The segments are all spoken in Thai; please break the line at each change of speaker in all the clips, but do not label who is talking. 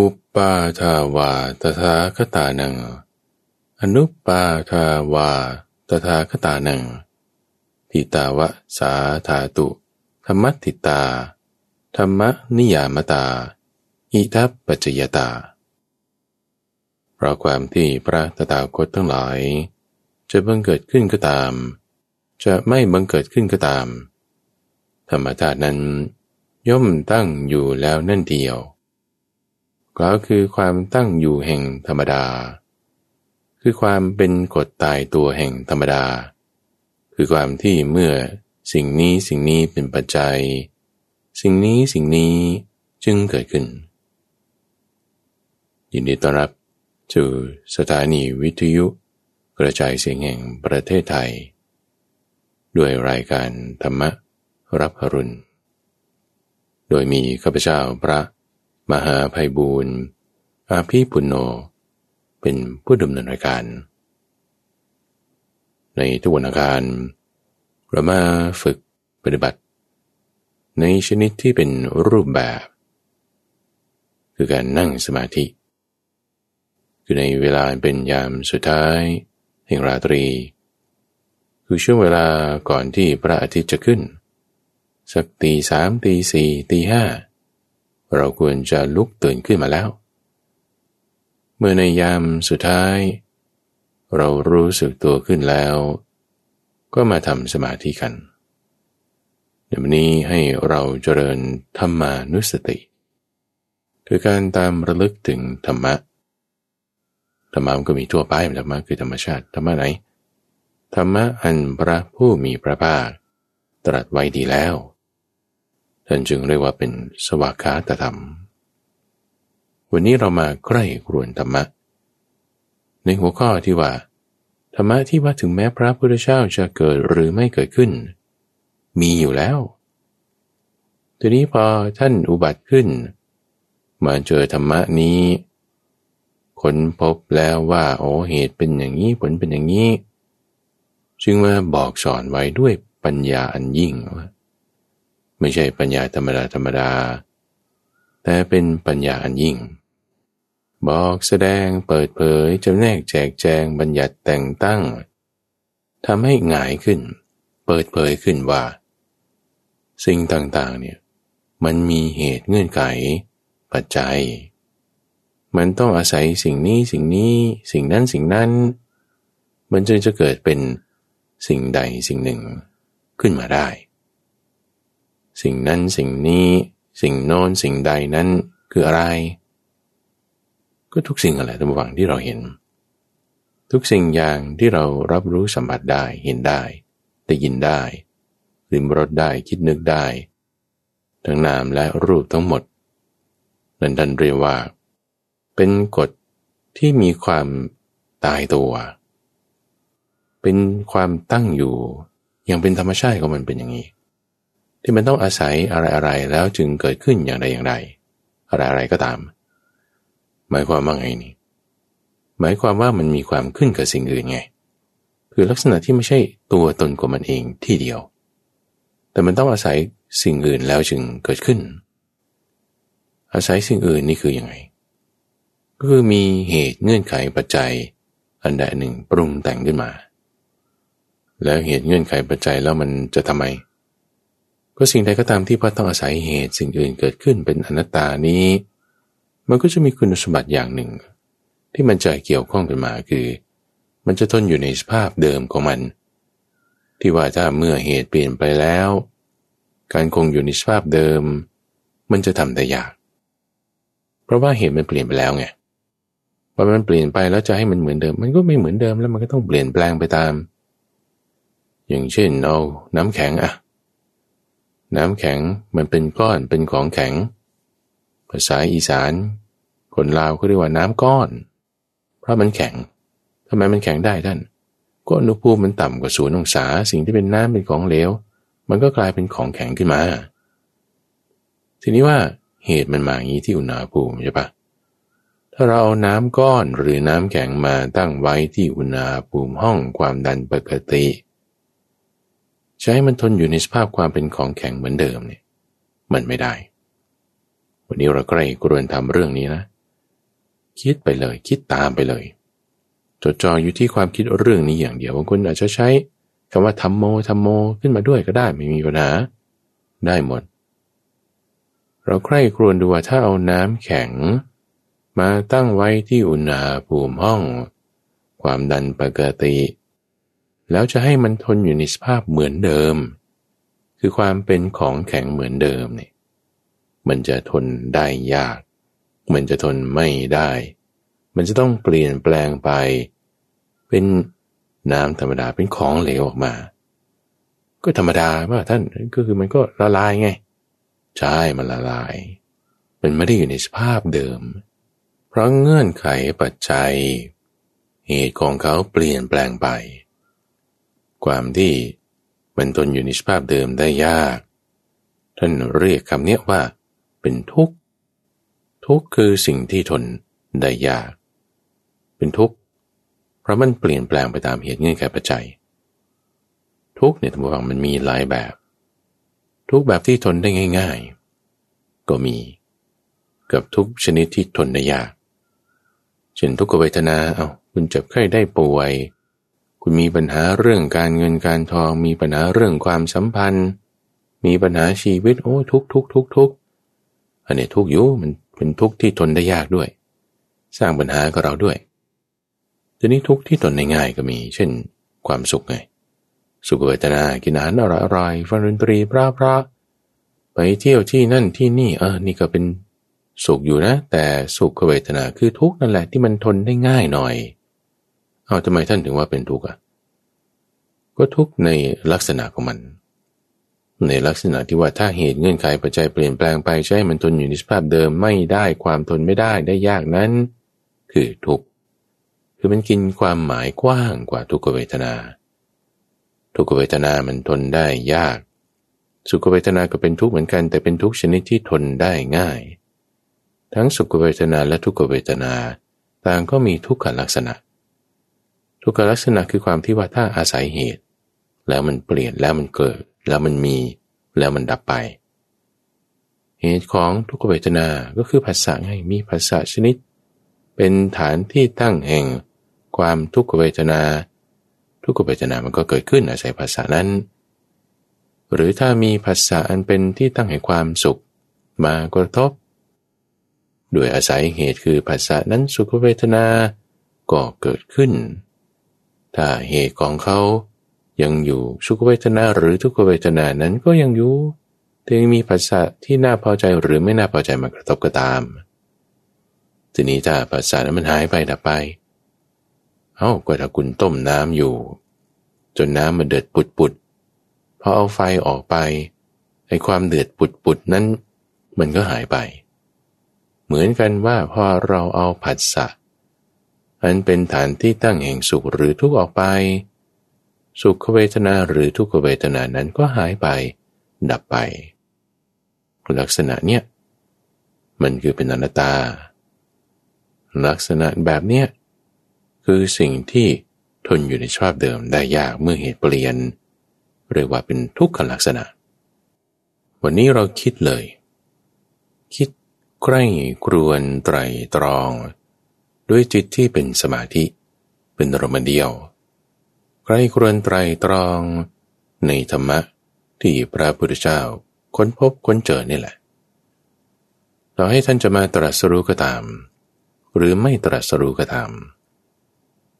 อุปปาทาวาตถาคตานัง อนุปปาทาวาตถาคตานัง ทิตาวะสาธาตุ ธรรมติตา ธรรมนิยามตา อิทัปปัจจยตา เพราะความที่พระตถาคตทั้งหลาย จะบังเกิดขึ้นก็ตาม จะไม่บังเกิดขึ้นก็ตาม ธรรมชาตินั้นย่อมตั้งอยู่แล้วนั่นเดียว กล่าวคือความตั้งอยู่แห่งธรรมดา คือความเป็นกฎตายตัวแห่งธรรมดา คือความที่เมื่อสิ่งนี้สิ่งนี้เป็นปัจจัย สิ่งนี้สิ่งนี้จึงเกิดขึ้น ยินดีต้อนรับสู่สถานีวิทยุ กระจายเสียงแห่งประเทศไทย ด้วยรายการธรรมรับอรุณ โดยมีข้าพเจ้าพระ มหาภัยบูรณ์อาภีปุณโญเป็นผู้ดำเนินรายการ ในทุกวันอาการเรามาฝึกปฏิบัติ ในชนิดที่เป็นรูปแบบ คือการนั่งสมาธิ คือในเวลาเป็นยามสุดท้ายแห่งราตรี คือช่วงเวลาก่อนที่พระอาทิตย์จะขึ้น สักตีสามตีสี่ตีห้า เราควรจะลุกตื่นขึ้นมาแล้ว เมื่อในยามสุดท้าย เรารู้สึกตัวขึ้นแล้ว ก็มาทำสมาธิกันเดี๋ยวนี้ให้เราเจริญธรรมานุสติ คือการตามระลึกถึงธรรมะ ธรรมะมันก็มีทั่วไปธรรมะคือธรรมชาติธรรมะไหน ธรรมะอันพระผู้มีพระภาค ตรัสไว้ดีแล้ว ท่านจึงเรียกว่าเป็นสวากขาตธรรม วันนี้เรามาใกล้ครวนธรรมะ ในหัวข้อที่ว่า ธรรมะที่ว่าถึงแม้พระพุทธเจ้าจะเกิดหรือไม่เกิดขึ้น มีอยู่แล้ว ทีนี้พอท่านอุบัติขึ้น มาเจอธรรมะนี้ค้นพบแล้วว่าโอ้เหตุเป็นอย่างนี้ผลเป็นอย่างนี้ จึงมาบอกสอนไว้ด้วยปัญญาอันยิ่งว่า ไม่ใช่ปัญญาธรรมดาธรรมดา แต่เป็นปัญญาอันยิ่ง บอกแสดงเปิดเผยจำแนกแจกแจงบัญญัติแต่งตั้งทำให้ง่ายขึ้น เปิดเผยขึ้นว่า สิ่งต่างๆเนี่ยมันมีเหตุเงื่อนไข ปัจจัย มันต้องอาศัยสิ่งนี้สิ่งนี้สิ่งนั้นสิ่งนั้น มันจึงจะเกิดเป็นสิ่งใดสิ่งหนึ่งขึ้นมาได้ สิ่งนั้นสิ่งนี้ สิ่งโน้นสิ่งใดนั้นคืออะไร ก็ทุกสิ่งอะไรทั้งหวังที่เราเห็น ทุกสิ่งอย่างที่เรารับรู้สัมผัสได้เห็นได้ได้ยินได้ริมรสได้คิดนึกได้ ทั้งนามและรูปทั้งหมด นั่นดันเรียกว่า เป็นกฎที่มีความตายตัว เป็นความตั้งอยู่อย่างเป็นธรรมชาติของมันเป็นอย่างนี้ ที่มันต้องอาศัยอะไรๆแล้วจึงเกิดขึ้นอย่างใดอย่างใดอะไรๆก็ตาม หมายความว่าไงนี่ หมายความว่ามันมีความขึ้นกับสิ่งอื่นไง คือลักษณะที่ไม่ใช่ตัวตนของมันเองที่เดียว แต่มันต้องอาศัยสิ่งอื่นแล้วจึงเกิดขึ้น อาศัยสิ่งอื่นนี่คืออยังไง ก็คือมีเหตุเงื่อนไขปัจจัย อันใดหนึ่งปรุงแต่งขึ้นมา แล้วเหตุเงื่อนไขปัจจัยแล้วมันจะทำไม ก็สิ่งใดก็ตามที่พระต้องอาศัยเหตุสิ่งอื่นเกิดขึ้นเป็นอนัตตานี้ มันก็จะมีคุณสมบัติอย่างหนึ่ง ที่มันจะเกี่ยวข้องกันมาคือ มันจะทนอยู่ในสภาพเดิมของมัน ที่ว่าถ้าเมื่อเหตุเปลี่ยนไปแล้ว การคงอยู่ในสภาพเดิม มันจะทำได้ยาก เพราะว่าเหตุมันเปลี่ยนไปแล้วไงพอมันเปลี่ยนไปแล้วจะให้มันเหมือนเดิม มันก็ไม่เหมือนเดิมแล้วมันก็ต้องเปลี่ยนแปลงไปตาม อย่างเช่นเอาน้ำแข็งอะ น้ำแข็งมันเป็นก้อนเป็นของแข็ง ภาษาอีสาน คนลาวเขาเรียกว่าน้ำก้อน เพราะมันแข็งทำไมมันแข็งได้ท่านก็อุณหภูมิมันต่ำกว่าศูนย์องศาสิ่งที่เป็นน้ำเป็นของเหลว มันก็กลายเป็นของแข็งขึ้นมา ทีนี้ว่าเหตุมันมาอย่างนี้ที่อุณหภูมิใช่ปะถ้าเราเอาน้ำก้อนหรือน้ำแข็งมาตั้งไว้ที่อุณหภูมิห้องความดันปกติ ใช้มันทนอยู่ในสภาพความเป็นของแข็งเหมือนเดิมเนี่ย มันไม่ได้ วันนี้เราใกล้กรวนทำเรื่องนี้นะ คิดไปเลย คิดตามไปเลยจดจ่ออยู่ที่ความคิดเรื่องนี้อย่างเดียวบางคนอาจจะใช้คำว่าทำโมทำโมขึ้นมาด้วยก็ได้ไม่มีปัญหาได้หมด เราใคร่ครวญดูว่าถ้าเอาน้ำแข็ง มาตั้งไว้ที่อุณหภูมิห้อง ความดันปกติ แล้วจะให้มันทนอยู่ในสภาพเหมือนเดิม คือความเป็นของแข็งเหมือนเดิมเนี่ยมันจะทนได้ยาก มันจะทนไม่ได้ มันจะต้องเปลี่ยนแปลงไป เป็นน้ำธรรมดาเป็นของเหลวออกมา ก็ธรรมดาว่าท่านก็คือมันก็ละลายไง ใช่มันละลาย มันไม่ได้อยู่ในสภาพเดิม เพราะเงื่อนไขปัจจัย เหตุของเขาเปลี่ยนแปลงไป ความที่มันทนอยู่ในสภาพเดิมได้ยาก ท่านเรียกคำนี้ว่า เป็นทุกข์ ทุกข์คือสิ่งที่ทนได้ยาก เป็นทุกข์ เพราะมันเปลี่ยนแปลงไปตามเหตุเงื่อนไขปัจจัย ทุกข์เนี่ยท่านบอกมันมีหลายแบบ ทุกแบบที่ทนได้ง่าย ๆ ก็มี กับทุกชนิดที่ทนได้ยาก เช่นทุกขเวทนา เอาคุณเจ็บไข้ได้ป่วย คุณมีปัญหาเรื่องการเงินการทอง มีปัญหาเรื่องความสัมพันธ์ มีปัญหาชีวิตโอ้ทุกทุกทุกทุกอันนี้ทุกอยู่มันเป็นทุกที่ทนได้ยากด้วย สร้างปัญหากับเราด้วยทีนี้ทุกที่ทนได้ง่ายก็มี เช่น ความสุขไง สุขเวทนากินอาหารอร่อยอร่อยฟังดนตรีพระพระไปเที่ยวที่นั่นที่นี่เออนี่ก็เป็นสุขอยู่นะ แต่สุขเวทนาคือทุกนั่นแหละที่มันทนได้ง่ายหน่อย เอาทำไมท่านถึงว่าเป็นทุกข์อะก็ทุกข์ในลักษณะของมัน ในลักษณะที่ว่าถ้าเหตุเงื่อนไขปัจจัยเปลี่ยนแปลงไปใช่มันทนอยู่ในสภาพเดิมไม่ได้ความทนไม่ได้ได้ยากนั้น คือทุกข์คือมันกินความหมายกว้างกว่าทุกขเวทนา ทุกขเวทนามันทนได้ยาก สุขเวทนาก็เป็นทุกข์เหมือนกัน แต่เป็นทุกข์ชนิดที่ทนได้ง่าย ทั้งสุขเวทนาและทุกขเวทนา ต่างก็มีทุกขลักษณะ ทุกขลักษณะคือความที่ว่าถ้าอาศัยเหตุ แล้วมันเปลี่ยนแล้วมันเกิด แล้วมันมี แล้วมันดับไป เหตุของทุกขเวทนา ก็คือภาษาไงมีภาษาชนิด เป็นฐานที่ตั้งแห่ง ความทุกขเวทนา ทุกขเวทนามันก็เกิดขึ้นอาศัยภาษานั้น หรือถ้ามีภาษาอันเป็นที่ตั้งแห่งความสุข มากระทบด้วยอาศัยเหตุคือภาษานั้นสุขเวทนาก็เกิดขึ้น ถ้าเหตุของเขายังอยู่สุขเวทนาหรือทุกขเวทนานั้นก็ยังอยู่แต่ยังมีภาษาที่น่าพอใจหรือไม่น่าพอใจมากระทบก็ตาม ทีนี้ถ้าภาษานั้นมันหายไปดับไป เอา้าก็ถ้าคุณต้มน้ำอยู่ จนน้ำมันเดือดปุดปุดพอเอาไฟออกไปไอ้ความเดือดปุดปุดนั้น มันก็หายไป เหมือนกันว่าพอเราเอาผัสสะ อันเป็นฐานที่ตั้งแห่งสุขหรือทุกข์ออกไป สุขเวทนาหรือทุกขเวทนานั้นก็หายไป ดับไป ลักษณะเนี้ยมันคือเป็นอนัตตา ลักษณะแบบเนี้ยคือสิ่งที่ทนอยู่ในสภาพเดิมได้ยากเมื่อเหตุเปลี่ยนเรียกว่าเป็นทุกขลักษณะ วันนี้เราคิดเลย คิดใกล้กรวนไตรตรอง ด้วยจิตที่เป็นสมาธิ เป็นรมเดียว ใครควนไตรตรอง ในธรรมะที่พระพุทธเจ้าค้นพบค้นเจอนี่แหละ ต่อให้ท่านจะมาตรัสรู้ก็ตาม หรือไม่ตรัสรู้ก็ตาม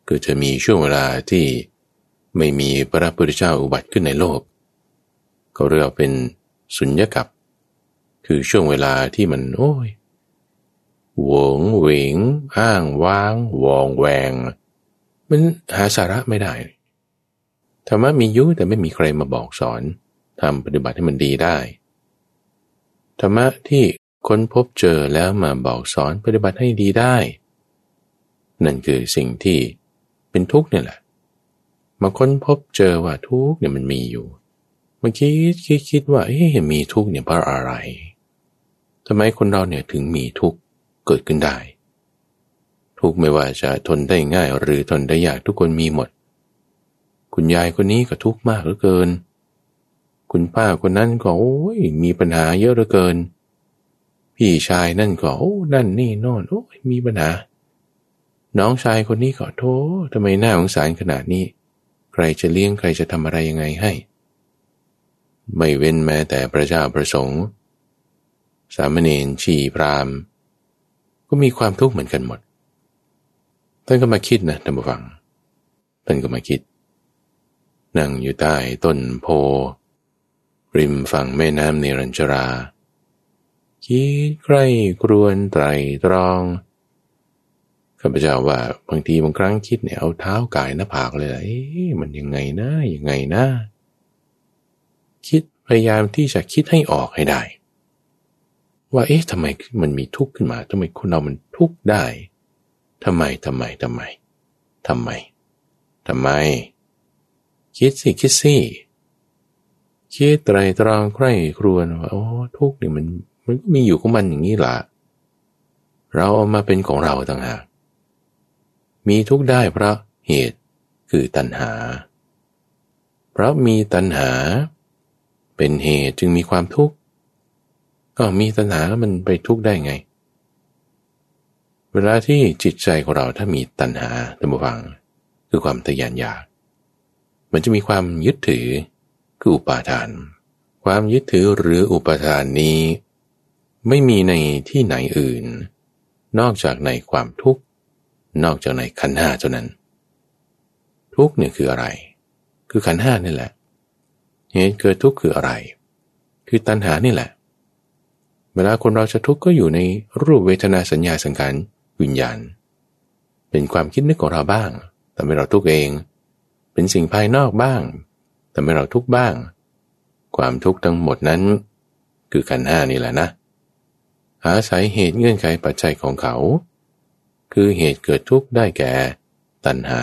คือจะมีช่วงเวลาที่ไม่มีพระพุทธเจ้าอุบัติขึ้นในโลก ก็เรียกเป็นสุญญกับ คือช่วงเวลาที่มันโอ้ย หวงเหวงอ้างว้าง วองแวง มันหาสาระไม่ได้ ธรรมะมียุแต่ไม่มีใครมาบอกสอนทำปฏิบัติให้มันดีได้ ธรรมะที่ค้นพบเจอแล้วมาบอกสอนปฏิบัติให้ดีได้ นั่นคือสิ่งที่เป็นทุกข์เนี่ยแหละ มาค้นพบเจอว่าทุกข์เนี่ยมันมีอยู่มื่อกี้คิดคิดว่าเอ๊ะมีทุกข์เนี่ยเพราะอะไรทำไมคนเราเนี่ยถึงมีทุกข์ เกิดขึ้นได้ ทุกไม่ว่าจะทนได้ง่ายหรือทนได้ยากทุกคนมีหมด คุณยายคนนี้ก็ทุกข์มากเหลือเกิน คุณป้าคนนั้นก็โอ้ยมีปัญหาเยอะเหลือเกิน พี่ชายนั่นก็โอ้นั่นนี่นอนโอ้ยมีปัญหา น้องชายคนนี้ขอโทษทำไมหน้าสงสารขนาดนี้ ใครจะเลี้ยงใครจะทำอะไรยังไงให้ไม่เว้นแม้แต่พระเจ้าประสงค์ สามเณรชีพราม ก็มีความทุกข์เหมือนกันหมด ท่านก็มาคิดนะท่านผู้ฟัง ท่านก็มาคิด นั่งอยู่ใต้ต้นโพ ริมฝั่งแม่น้ำเนรัญชรา คิดใคร่ครวนไตรตรองข้าพเจ้าว่าบางทีบางครั้งคิดเนี่ยเอาเท้ากายหน้าผากเลยเอ๊ะมันยังไงนะยังไงนะ คิดพยายามที่จะคิดให้ออกให้ได้ ว่าเอ๊ะทำไมมันมีทุกข์ขึ้นมาทำไมคนเรามันทุกข์ได้ทำไมทำไมทำไมทำไมทำไม คิดสิคิดสิคิดไตรตรองใคร่ครวญว่าโอ้ทุกข์นี่มันมันก็มีอยู่ของมันอย่างนี้ละเราเอามาเป็นของเราต่างหากมีทุกข์ได้เพราะเหตุคือตัณหา เพราะมีตัณหา เป็นเหตุจึงมีความทุกข์ ก็มีตัณหามันไปทุกข์ได้ไง เวลาที่จิตใจของเราถ้ามีตัณหาตัมบัง คือความทยานอยาก มันจะมีความยึดถือคืออุปาทาน ความยึดถือหรืออุปาทานนี้ ไม่มีในที่ไหนอื่น นอกจากในความทุกข์ นอกจากในขันห้าเท่านั้น ทุกเนี่ยคืออะไร คือขันห้านี่แหละเหตุเกิดทุกข์คืออะไร คือตัณหานี่แหละ เวลาคนเราจะทุกข์ก็อยู่ในรูปเวทนาสัญญาสังขารวิญญาณ เป็นความคิดนึกของเราบ้างแต่ไม่เราทุกข์เอง เป็นสิ่งภายนอกบ้างแต่ไม่เราทุกข์บ้าง ความทุกข์ทั้งหมดนั้น คือขันห้านี่แหละนะอาศัยเหตุเงื่อนไขปัจจัยของเขา คือเหตุเกิดทุกข์ได้แก่ ตัณหา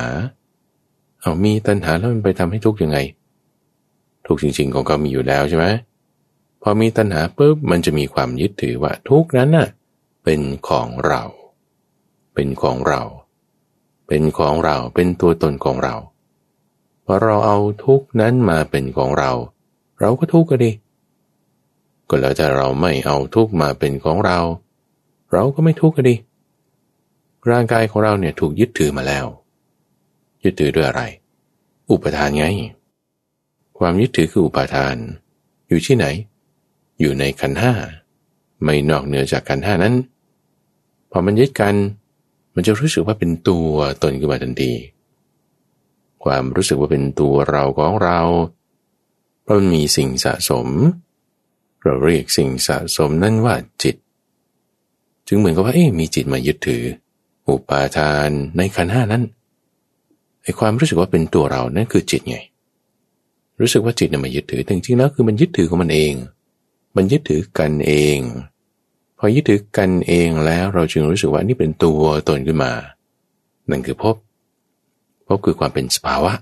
เอามีตัณหาแล้วมันไปทำให้ทุกข์ยังไง ทุกข์จริง ๆ ของเขามีอยู่แล้วใช่ไหม พอมีตัณหาปุ๊บมันจะมีความยึดถือว่าทุกนั้นน่ะเป็นของเรา เป็นของเรา เป็นของเราเป็นตัวตนของเราพอเราเอาทุกนั้นมาเป็นของเรา เราก็ทุกข์ก็ดีก็แล้วแต่เราไม่เอาทุกมาเป็นของเรา เราก็ไม่ทุกข์ก็ดีร่างกายของเราเนี่ยถูกยึดถือมาแล้ว ยึดถือด้วยอะไร อุปทานไง ความยึดถือคืออุปทาน อยู่ที่ไหน อยู่ในขันห้าไม่นอกเหนือจากขันห้านั้น พอมันยึดกันมันจะรู้สึกว่าเป็นตัวตนขึ้นมาทันที ความรู้สึกว่าเป็นตัวเราของเราเพราะมันมีสิ่งสะสม เราเรียกสิ่งสะสมนั่นว่าจิต จึงเหมือนกับว่าเอ๊ะมีจิตมายึดถือ อุปาทานในขันห้านั้นไอความรู้สึกว่าเป็นตัวเรานั่นคือจิตไง รู้สึกว่าจิตเนี่ยมันยึดถือแต่จริงๆแล้วคือมันยึดถือของมันเอง มันยึดถือกันเอง พอยึดถือกันเองแล้วเราจึงรู้สึกว่านี่เป็นตัวตนขึ้นมา นั่นคือพบ พบคือความเป็นสภาวะ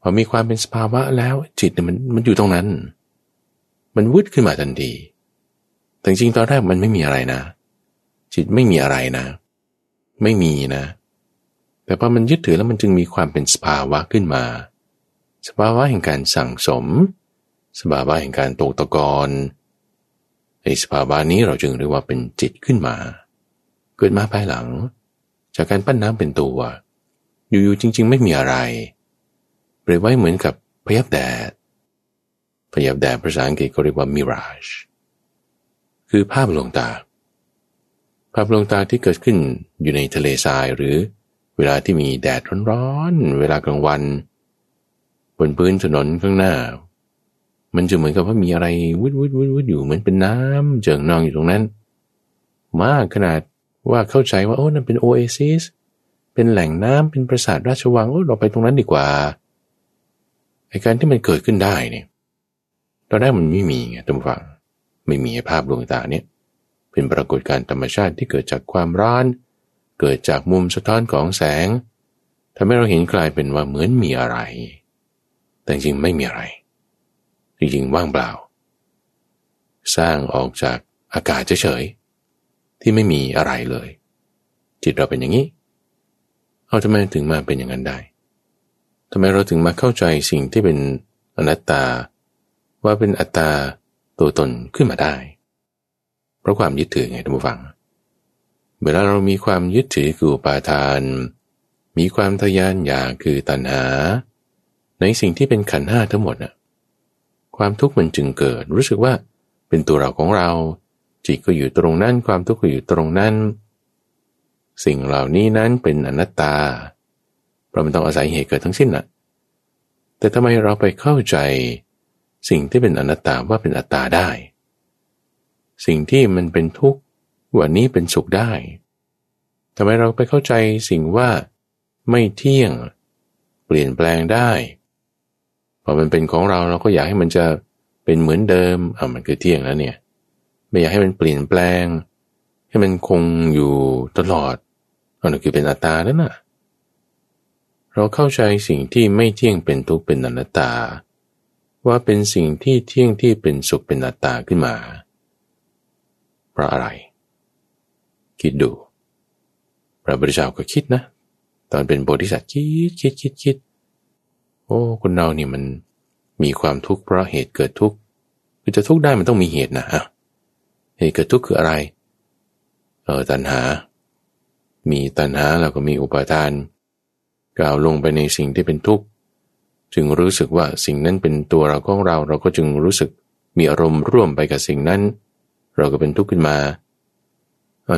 พอมีความเป็นสภาวะแล้วจิตมันมันอยู่ตรงนั้น มันวุดขึ้นมาทันที แต่จริงๆตอนแรกมันไม่มีอะไรนะ จิตไม่มีอะไรนะ ไม่มีนะ แต่พอมันยึดถือแล้วมันจึงมีความเป็นสภาวะขึ้นมา สภาวะแห่งการสั่งสม สภาวะแห่งการตกตะกอนในสภาวะนี้เราจึงเรียกว่าเป็นจิตขึ้นมา เกิดมาภายหลัง จากการปั้นน้ำเป็นตัว อยู่ๆจริง ๆ ไม่มีอะไรเปรียบไว้เหมือนกับพยับแดด พยับแดดภาษาอังกฤษก็เรียกว่า mirage คือภาพลวงตา ภาพลวงตาที่เกิดขึ้นอยู่ในทะเลทรายหรือเวลาที่มีแดดร้อนๆ เวลากลางวัน บนพื้นถนนข้างหน้า มันจะเหมือนกับว่ามีอะไรวุดวุดวุดวุดอยู่เหมือนเป็นน้ำเจิ่งนองอยู่ตรงนั้น มากขนาดว่าเข้าใจว่าโอ้นั่นเป็นโอเอซิสเป็นแหล่งน้ำเป็นปราสาทราชวังโอ้เราไปตรงนั้นดีกว่าไอการที่มันเกิดขึ้นได้เนี่ยตอนแรกมันไม่มีไงทุกฝั่งไม่มีภาพดวงตาเนี่ยเป็นปรากฏการธรรมชาติที่เกิดจากความร้อน เกิดจากมุมสะท้อนของแสงทำให้เราเห็นกลายเป็นว่าเหมือนมีอะไร แต่จริงไม่มีอะไร จริงๆว่างเปล่า สร้างออกจากอากาศเฉยๆที่ไม่มีอะไรเลย จิตเราเป็นอย่างนี้เอาทำไมถึงมาเป็นอย่างนั้นได้ทำไมเราถึงมาเข้าใจสิ่งที่เป็นอนัตตา ว่าเป็นอัตตาตัวตนขึ้นมาได้ เพราะความยึดถือไงท่านผู้ฟัง เวลาเรามีความยึดถือคือปาทาน มีความทยานอยากคือตัณหา ในสิ่งที่เป็นขันห้าทั้งหมดน่ะ ความทุกข์มันจึงเกิด รู้สึกว่าเป็นตัวเราของเรา จิตก็อยู่ตรงนั้น ความทุกข์ก็อยู่ตรงนั้น สิ่งเหล่านี้นั้นเป็นอนัตตา เราะมันต้องอาศัยเหตุเกิดทั้งสิ้นน่ะแต่ทำไมเราไปเข้าใจสิ่งที่เป็นอนัตตาว่าเป็นอัตตาได้ สิ่งที่มันเป็นทุกข์วันนี้เป็นสุขได้ทำไมเราไปเข้าใจสิ่งว่าไม่เที่ยง เปลี่ยนแปลงได้ พอมันเป็นของเราเราก็อยากให้มันจะเป็นเหมือนเดิมอะมันคือเที่ยงแล้วเนี่ย ไม่อยากให้มันเปลี่ยนแปลง ให้มันคงอยู่ตลอดอันนั้นคือเป็นอัตตาแล้วนะเราเข้าใจสิ่งที่ไม่เที่ยงเป็นทุกข์เป็นอนัตตา ว่าเป็นสิ่งที่เที่ยงที่เป็นสุขเป็นอัตตาขึ้นมา เพราะอะไร คิดดู พระบริจาก็คิดนะ ตอนเป็นโพธิสัตว์คิดคิดคิดคิด โอ้คนเรานี่มันมีความทุกข์เพราะเหตุเกิดทุกข์คือจะทุกข์ได้มันต้องมีเหตุนะฮะเหตุเกิดทุกข์คืออะไรเออตัณหา มีตัณหาแล้วก็มีอุปาทานกล่าวลงไปในสิ่งที่เป็นทุกข์จึงรู้สึกว่าสิ่งนั้นเป็นตัวเราของเรา เราก็จึงรู้สึกมีอารมณ์ร่วมไปกับสิ่งนั้น เราก็เป็นทุกข์ขึ้นมา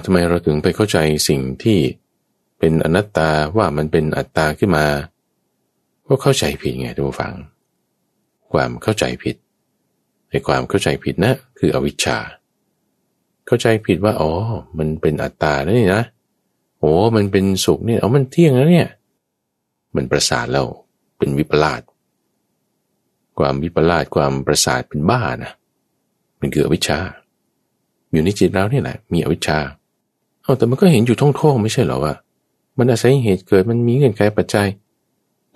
ทำไมเราถึงไปเข้าใจสิ่งที่เป็นอนัตตาว่ามันเป็นอัตตาขึ้นมา ก็เข้าใจผิดไงทุกฝัง ความเข้าใจผิดในความเข้าใจผิดนะคืออวิชชา เข้าใจผิดว่าอ๋อ มันเป็นอัตตาแล้วนี่นะโอ้มันเป็นสุขนี่เอามันเที่ยงแล้วเนี่ย มันประสาทแล้วเป็นวิปลาสความวิปลาสความประสาทเป็นบ้านะมันคืออวิชชา อยู่ในจิตเราเนี่ยแหละมีอวิชชาเอาแต่มันก็เห็นอยู่ท่องท่ไม่ใช่หรอว่า มันอาศัยเหตุเกิดมันมีเงื่อนไขปัจจัย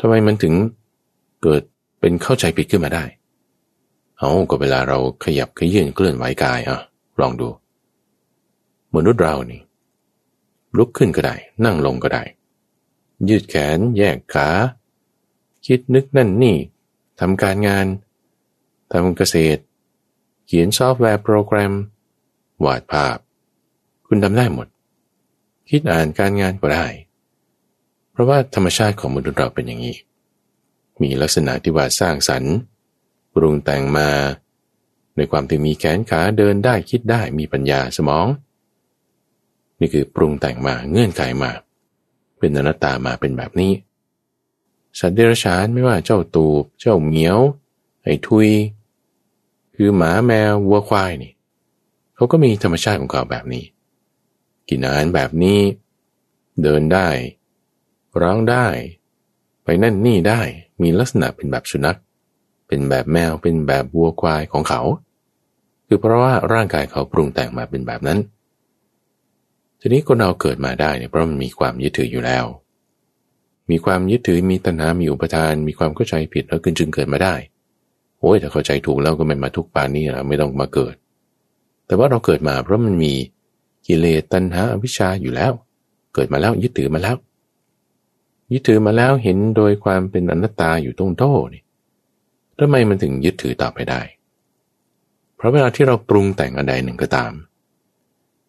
ทำไมมันถึงเกิดเป็นเข้าใจผิดขึ้นมาได้ เอาก็เวลาเราขยับขยื่นเคลื่อนไหวกายอะ ลองดู มนุษย์เรานี่ลุกขึ้นก็ได้ นั่งลงก็ได้ ยืดแขน แยกขา คิดนึกนั่นนี่ทำการงานทำเกษตร เขียนซอฟต์แวร์โปรแกรม วาดภาพ คุณทำได้หมด คิดอ่านการงานก็ได้ ราะว่าธรรมชาติของมนุษย์เราเป็นอย่างนี้ มีลักษณะที่ว่าสร้างสรรค์ปรุงแต่งมาในความที่มีแขนขาเดินได้คิดได้มีปัญญาสมอง นี่คือปรุงแต่งมาเงื่อนไขมา เป็นอนัตตามาเป็นแบบนี้ สัตว์เดรัจฉานไม่ว่าเจ้าตูบ เจ้าเหมียว ไอ้ทุย คือหมาแมววัวควายนี่เขาก็มีธรรมชาติของเขาแบบนี้ กินอาหารแบบนี้ เดินได้ ร้องได้ ไปนั่นนี่ได้มีลักษณะเป็นแบบสุนัข เป็นแบบแมวเป็นแบบวัวควายของเขา คือเพราะว่าร่างกายเขาปรุงแต่งมาเป็นแบบนั้น ทีนี้คนเราเกิดมาได้เนี่ยเพราะมันมีความยึดถืออยู่แล้ว มีความยึดถือมีตัณหา มีอุปทาน มีความเข้าใจผิดแล้วจึงเกิดมาได้โอ้ยถ้าเข้าใจถูกแล้วก็ไม่มาทุกปานนี้เราไม่ต้องมาเกิด แต่ว่าเราเกิดมาเพราะมันมีกิเลสตัณหาอวิชชาอยู่แล้ว เกิดมาแล้วยึดถือมาแล้ว ยึดถือมาแล้วเห็นโดยความเป็นอนัตตาอยู่ตรงโต้นี่ทำไมมันถึงยึดถือต่อไปได้ เพราะเวลาที่เราปรุงแต่งอะไรหนึ่งก็ตาม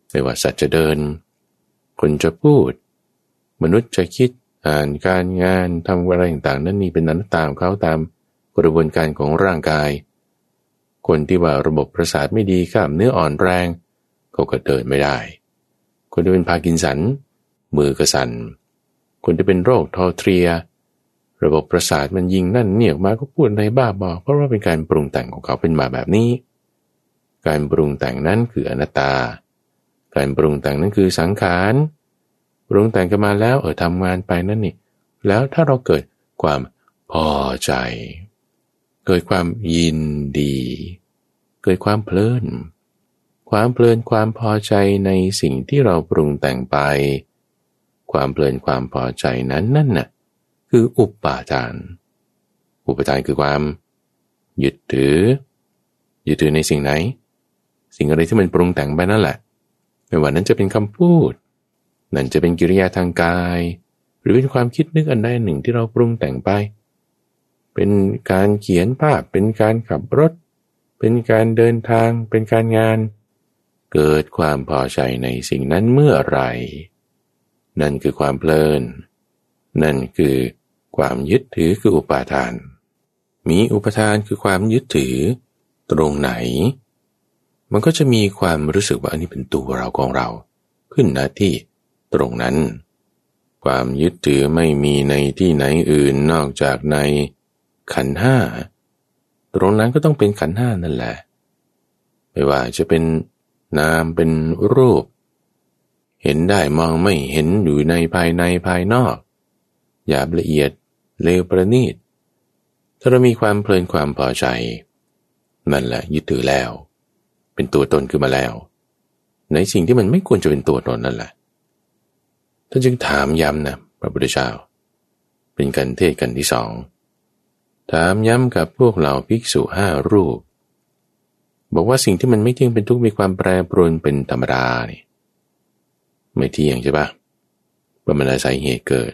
ไม่ว่าสัตว์จะเดิน คนจะพูด มนุษย์จะคิดอ่านการงานทำอะไรต่างๆ นั่นนี่เป็นอนัตตาของเขาตามกระบวนการของร่างกาย คนที่ว่าระบบประสาทไม่ดีกล้ามเนื้ออ่อนแรงเขาก็เดินไม่ได้ คนที่เป็นพากินสัน มือกระสัน คนที่เป็นโรคทอเทรีย ระบบประสาทมันยิงนั่นเนี่ยมาก็พูดในบ้าบอเพราะว่าเป็นการปรุงแต่งของเขาเป็นมาแบบนี้ การปรุงแต่งนั้นคืออนัตตา การปรุงแต่งนั้นคือสังขารปรุงแต่งกันมาแล้วเออทำงานไปนั่นนี่ แล้วถ้าเราเกิดความพอใจ เกิดความยินดี เกิดความเพลิน ความเพลินความพอใจในสิ่งที่เราปรุงแต่งไป ความเพลินความพอใจนั้นนั่นน่ะคืออุปาทาน อุปาทานคือความยึดถือ ยึดถือในสิ่งไหน สิ่งอะไรที่มันปรุงแต่งไปนั่นแหละ ไม่ว่านั้นจะเป็นคำพูด นั่นจะเป็นกิริยาทางกาย หรือเป็นความคิดนึกอันใดหนึ่งที่เราปรุงแต่งไป เป็นการเขียนภาพ เป็นการขับรถ เป็นการเดินทาง เป็นการงาน เกิดความพอใจในสิ่งนั้นเมื่อไร นั่นคือความเพลิน นั่นคือความยึดถือคืออุปาทาน มีอุปทานคือความยึดถือ ตรงไหน มันก็จะมีความรู้สึกว่าอันนี้เป็นตัวเราของเรา ขึ้นนะที่ตรงนั้น ความยึดถือไม่มีในที่ไหนอื่นนอกจากในขันห้า ตรงนั้นก็ต้องเป็นขันห้านั่นแหละ ไม่ว่าจะเป็นนามเป็นรูป เห็นได้มองไม่เห็นอยู่ในภายในภายนอก หยาบละเอียดเลวประณีตถ้าเรามีความเพลินความพอใจ นั่นแหละยึดถือแล้ว เป็นตัวตนขึ้นมาแล้ว ในสิ่งที่มันไม่ควรจะเป็นตัวตนนั่นแหละท่านจึงถามย้ำนะพระพุทธเจ้า เป็นกันเทศกันที่สอง ถามย้ำกับพวกเหล่าภิกษุห้ารูป บอกว่าสิ่งที่มันไม่เที่ยงเป็นทุกข์มีความแปรปรวนเป็นธรรมดาเนี่ย ไม่เที่ยงใช่ปะว่ามันอาศัยเหตุเกิด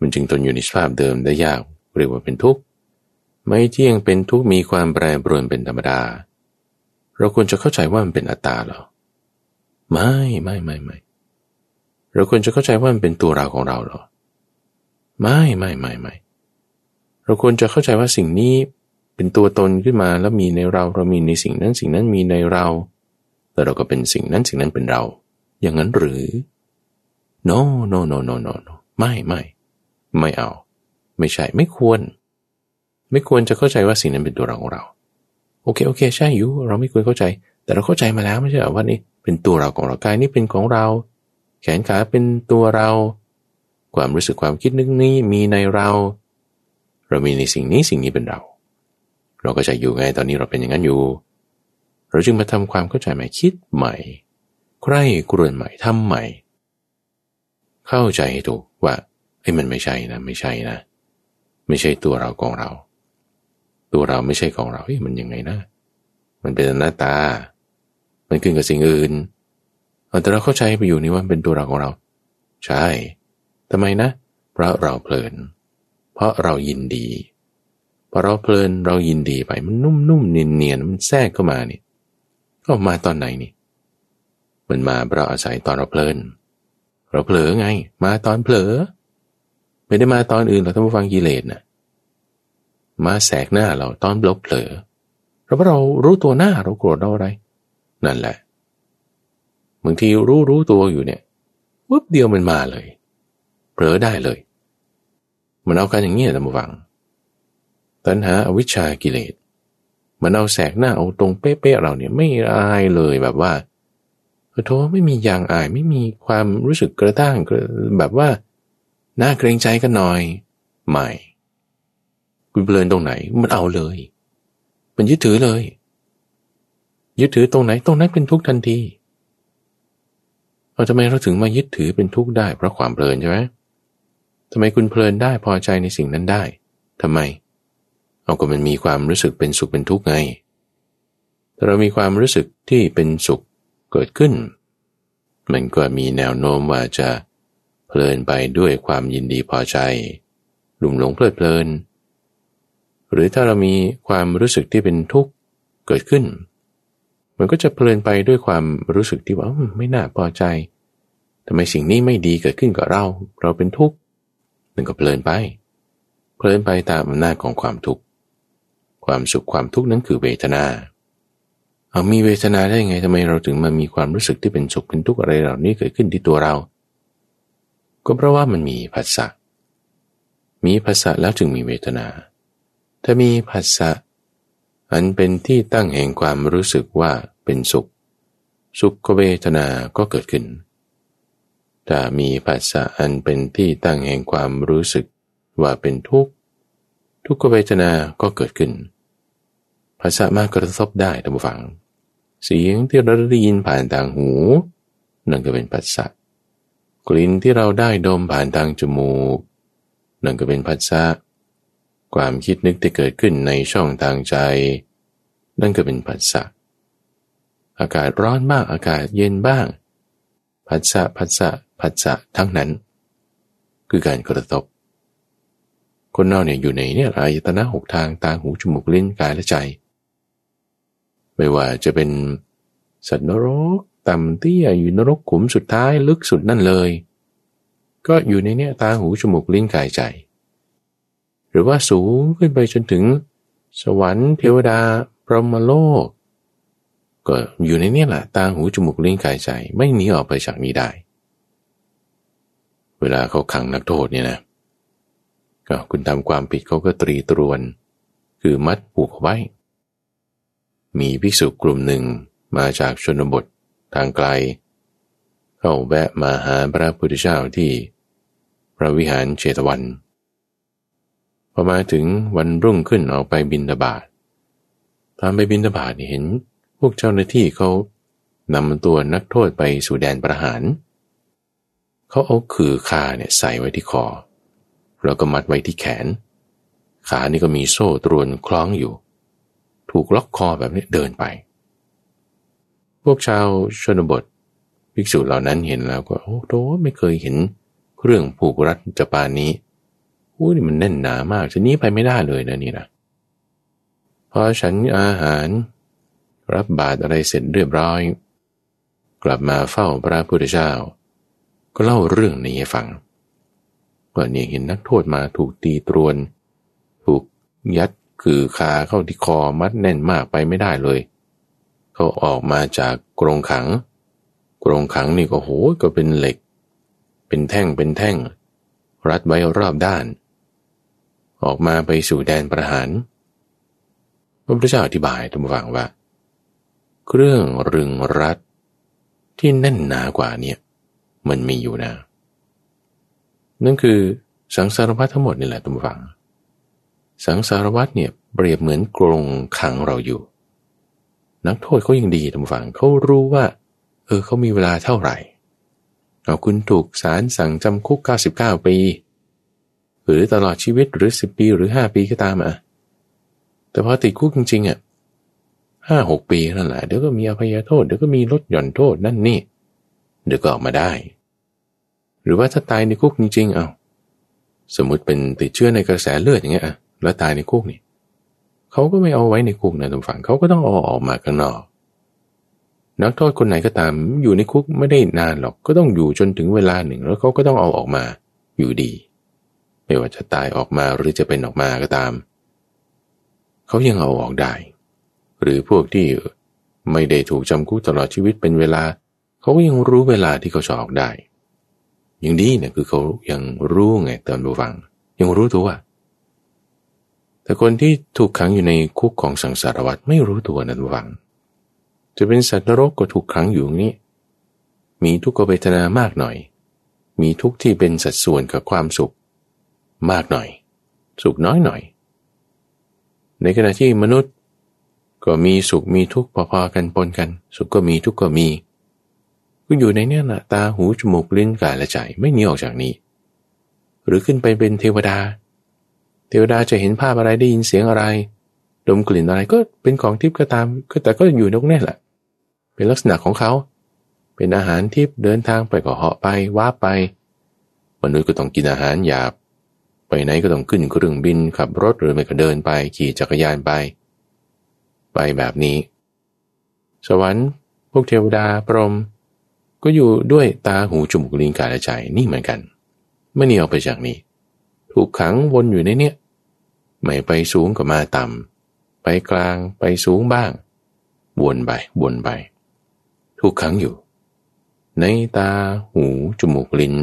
มันจึงทนอยู่ในสภาพเดิมได้ยากเรียกว่าเป็นทุกข์ไม่เที่ยงเป็นทุกข์มีความแปรปรวนเป็นธรรมดา เราควรจะเข้าใจว่ามันเป็นอัตตาหรอไม่ไม่ไม่ไม่เราควรจะเข้าใจว่ามันเป็นตัวเราของเราหรอ ไม่ไม่ไม่ไม่เราควรจะเข้าใจว่าสิ่งนี้เป็นตัวตนขึ้นมาแล้วมีในเราเรามีในสิ่งนั้นสิ่งนั้นมีในเราแต่เราก็เป็นสิ่งนั้นสิ่งนั้นเป็นเรา อย่างนั้นหรือ no no no no no no ไม่ไม่ไม่เอา ไม่ใช่ไม่ควร ไม่ควรจะเข้าใจว่าสิ่งนั้นเป็นตัวเราของเรา โอเคโอเค ใช่อยู่เราไม่ควรเข้าใจ แต่เราเข้าใจมาแล้วไม่ใช่หรอว่านี่เป็นตัวเราของเรากายนี่เป็นของเรา แขนขาเป็นตัวเรา ความรู้สึกความคิดนึกนี้มีในเรา เรามีในสิ่งนี้สิ่งนี้เป็นเรา เราก็จะอยู่ไงตอนนี้เราเป็นอย่างนั้นอยู่ เราจึงมาทำความเข้าใจใหม่คิดใหม่ ใคร่กรวนใหม่ทำใหม่ เข้าใจให้ถูกว่าไอ้มันไม่ใช่นะ ไม่ใช่นะ ไม่ใช่ตัวเราของเรา ตัวเราไม่ใช่ของเราเฮ้ยมันยังไงนะ มันเป็นหน้าตา มันขึ้นกับสิ่งอื่นแต่เราเข้าใจไปอยู่นี่ว่าเป็นตัวเราของเรา ใช่ทำไมนะ เพราะเราเพลิน เพราะเรายินดีพอเราเพลินเรายินดีไปมันนุ่มๆเนียนๆมันแทรกเข้ามานี่ก็มาตอนไหนนี่ มันมาเราอาศัยตอนเราเพลิน เราเผลอไง มาตอนเผลอ ไม่ได้มาตอนอื่นเราต้องฟังกิเลสนะ่ะมาแสกหน้าเราตอนเราเผลอเพราะว่าเรารู้ตัวหน้าเราโกรธเราอะไร นั่นแหละบางทีรู้รู้ตัวอยู่เนี่ยวุบเดียวมันมาเลยเผลอได้เลย มันเอากันอย่างนี้ท่านผู้ฟัง ตัณหาอวิชชากิเลสมันเอาแสกหน้าเอาตรงเป๊ะๆเราเนี่ยไม่อายเลยแบบว่า โทไม่มียางอายไม่มีความรู้สึกกระด้างแบบว่าน่าเกรงใจกันหน่อยไม่คุณเพลินตรงไหนมันเอาเลย มันยึดถือเลย ยึดถือตรงไหนตรงนั้นเป็นทุกข์ทันทีเอาทำไมเราถึงมายึดถือเป็นทุกข์ได้เพราะความเพลินใช่ไหมทำไมคุณเพลินได้พอใจในสิ่งนั้นได้ทำไม เอาก็มันมีความรู้สึกเป็นสุขเป็นทุกข์ไง ถ้าเรามีความรู้สึกที่เป็นสุข เกิดขึ้น มันก็มีแนวโน้มว่าจะเพลินไปด้วยความยินดีพอใจ หลุ่มหลงเพลิดเพลิน หรือถ้าเรามีความรู้สึกที่เป็นทุกข์เกิดขึ้น มันก็จะเพลินไปด้วยความรู้สึกที่ว่าไม่น่าพอใจทำไมสิ่งนี้ไม่ดีเกิดขึ้นกับเรา เราเป็นทุกข์มันก็เพลินไป เพลินไปตามอำนาจของความทุกข์ความสุขความทุกข์นั้นคือเวทนา เอามีเวทนาได้ไงทำไมเราถึงมามีความรู้สึกที่เป็นสุขเป็นทุกข์อะไรเหล่านี้เกิดขึ้นที่ตัวเรา ก็เพราะว่ามันมีภาษามีภาษาแล้วจึงมีเวทนา ถ้ามีผัสสะอันเป็นที่ตั้งแห่งความรู้สึกว่าเป็นสุข สุขเวทนาก็เกิดขึ้น ถ้ามีผัสสะอันเป็นที่ตั้งแห่งความรู้สึกว่าเป็นทุกข์ทุกขเวทนาก็เกิดขึ้น ภาษามากระทบได้ท่านผู้ฟัง เสียงที่เราได้ยินผ่านทางหู นั่นก็เป็นผัสสะกลิ่นที่เราได้ดมผ่านทางจมูก นั่นก็เป็นผัสสะความคิดนึกที่เกิดขึ้นในช่องทางใจ นั่นก็เป็นผัสสะอากาศร้อนบ้างอากาศเย็นบ้างผัสสะผัสสะผัสสะทั้งนั้น คือการกระทบ คนเราเนี่ยอยู่ในเนี่ยอายตนะหกทางตาหูจมูกลิ้นกายและใจ ไม่ว่าจะเป็นสัตว์นรกต่ำเตี้ยอยู่นรกขุมสุดท้ายลึกสุดนั่นเลย ก็อยู่ในเนี้ยตาหูจมูกลิ้นกายใจ หรือว่าสูงขึ้นไปจนถึง สวรรค์เทวดา พรหมโลก ก็อยู่ในนี้แหละตาหูจมูกลิ้นกายใจ ไม่หนีออกไปจากนี้ได้ เวลาเขาขังนักโทษเนี่ยนะก็คุณทำความผิดเขาก็ตรีตรวน คือมัดผูกไว้ มีภิกษุกลุ่มหนึ่งมาจากชนบททางไกล เข้าแวะมาหาพระพุทธเจ้าที่ พระวิหารเชตวันพอมาถึงวันรุ่งขึ้นออกไปบินทบาทตามไปบินทบาทเห็น พวกเจ้าหน้าที่เขานำตัวนักโทษไปสู่แดนประหาร เขาเอาขือคาเนี่ยใส่ไว้ที่คอ แล้วก็มัดไว้ที่แขน ขานี่ก็มีโซ่ตรวนคล้องอยู่ ถูกล็อกคอแบบนี้เดินไป พวกชาวชนบทภิกษุเหล่านั้นเห็นแล้วก็โอ้โหไม่เคยเห็นเครื่องผูกรัดจะปานนี้อู้นี่มันแน่นหนามากจะนี้ไปไม่ได้เลยนะนี่นะพอฉันอาหารรับบาตรอะไรเสร็จเรียบร้อย กลับมาเฝ้าพระพุทธเจ้า ก็เล่าเรื่องนี้ให้ฟังว่าเนี่ยเห็นนักโทษมาถูกตีตรวน ถูกยัด คือขาเข้าที่คอมัดแน่นมากไปไม่ได้เลย เขาออกมาจากกรงขัง กรงขังนี่ก็โหก็เป็นเหล็ก เป็นแท่งเป็นแท่ง รัดไว้รอบด้าน ออกมาไปสู่แดนประหารพระพุทธเจ้าอธิบายทุกฝังว่า เครื่องรึงรัดที่แน่นหนากว่าเนี่ยมันมีอยู่นะ นั่นคือสังสารวัตทั้งหมดนี่แหละทุกฝัง สังสารวัตเนี่ยเปรียบเหมือนกรงขังเราอยู่ นักโทษเขายังดีทุกฝังเขารู้ว่า เออเขามีเวลาเท่าไหร่เอาคุณถูกศาลสั่งจำคุก 99 ปี หรือตลอดชีวิตหรือ 10 ปีหรือ 5 ปีก็ตามอะแต่พอติดคุกจริงๆอะห้าหกปีนั่นแหละเดี๋ยวก็มีอภัยโทษเดี๋ยวก็มีลดหย่อนโทษนั่นนี่ เดี๋ยวก็ออกมาได้ หรือว่าถ้าตายในคุกจริงๆเอาสมมติเป็นติดเชื้อในกระแสเลือดอย่างเงี้ยอะ แล้วตายในคุกนี่เขาก็ไม่เอาไว้ในคุกนะทุกฝั่งเขาก็ต้องเอาออกมาข้างนอก นักโทษคนไหนก็ตามอยู่ในคุกไม่ได้นานหรอกก็ต้องอยู่จนถึงเวลาหนึ่ง แล้วเขาก็ต้องเอาออกมาอยู่ดี ไม่ว่าจะตายออกมาหรือจะเป็นออกมาก็ตามเขายังเอาออกได้ หรือพวกที่ไม่ได้ถูกจำคุกตลอดชีวิตเป็นเวลาเขาก็ยังรู้เวลาที่เขาจะออกได้ยังดีเนี่ยคือเขายังรู้ไงตอนบูฟัง ยังรู้ตัว แต่คนที่ถูกขังอยู่ในคุกของสังสารวัฏไม่รู้ตัวนะบูฟัง จะเป็นสัตว์นรกก็ถูกขังอยู่นี้ มีทุกขเวทนามากหน่อย มีทุกที่เป็นสัดส่วนกับความสุข มากหน่อย สุขน้อยหน่อย ในขณะที่มนุษย์ก็มีสุขมีทุกข์พอๆกันปนกัน สุขก็มีทุกข์ก็มี ก็อยู่ในเนี่ยนะตาหูจมูกลิ้นกายและใจไม่หนีออกจากนี้ หรือขึ้นไปเป็นเทวดา เทวดาจะเห็นภาพอะไรได้ยินเสียงอะไร ดมกลิ่นอะไรก็เป็นของทิพย์ก็ตามก็แต่ก็อยู่นกแน่แหละ เป็นลักษณะของเขา เป็นอาหารทิพย์เดินทางไปก็เหาะไปว่าไปมนุษย์ก็ต้องกินอาหารหยาบ ไปไหนก็ต้องขึ้นเครื่องบินขับรถหรือไม่ก็เดินไปขี่จักรยานไป ไปแบบนี้ สวรรค์พวกเทวดาพรหมก็อยู่ด้วยตาหูจมูกลิ้นกายและใจนี่เหมือนกันไม่หนีออกไปจากนี้ ถูกขังวนอยู่ในเนี้ย ไม่ไปสูงก็มาต่ำไปกลางไปสูงบ้าง วนไปวนไปถูกขังอยู่ ในตาหูจมูกลิ้น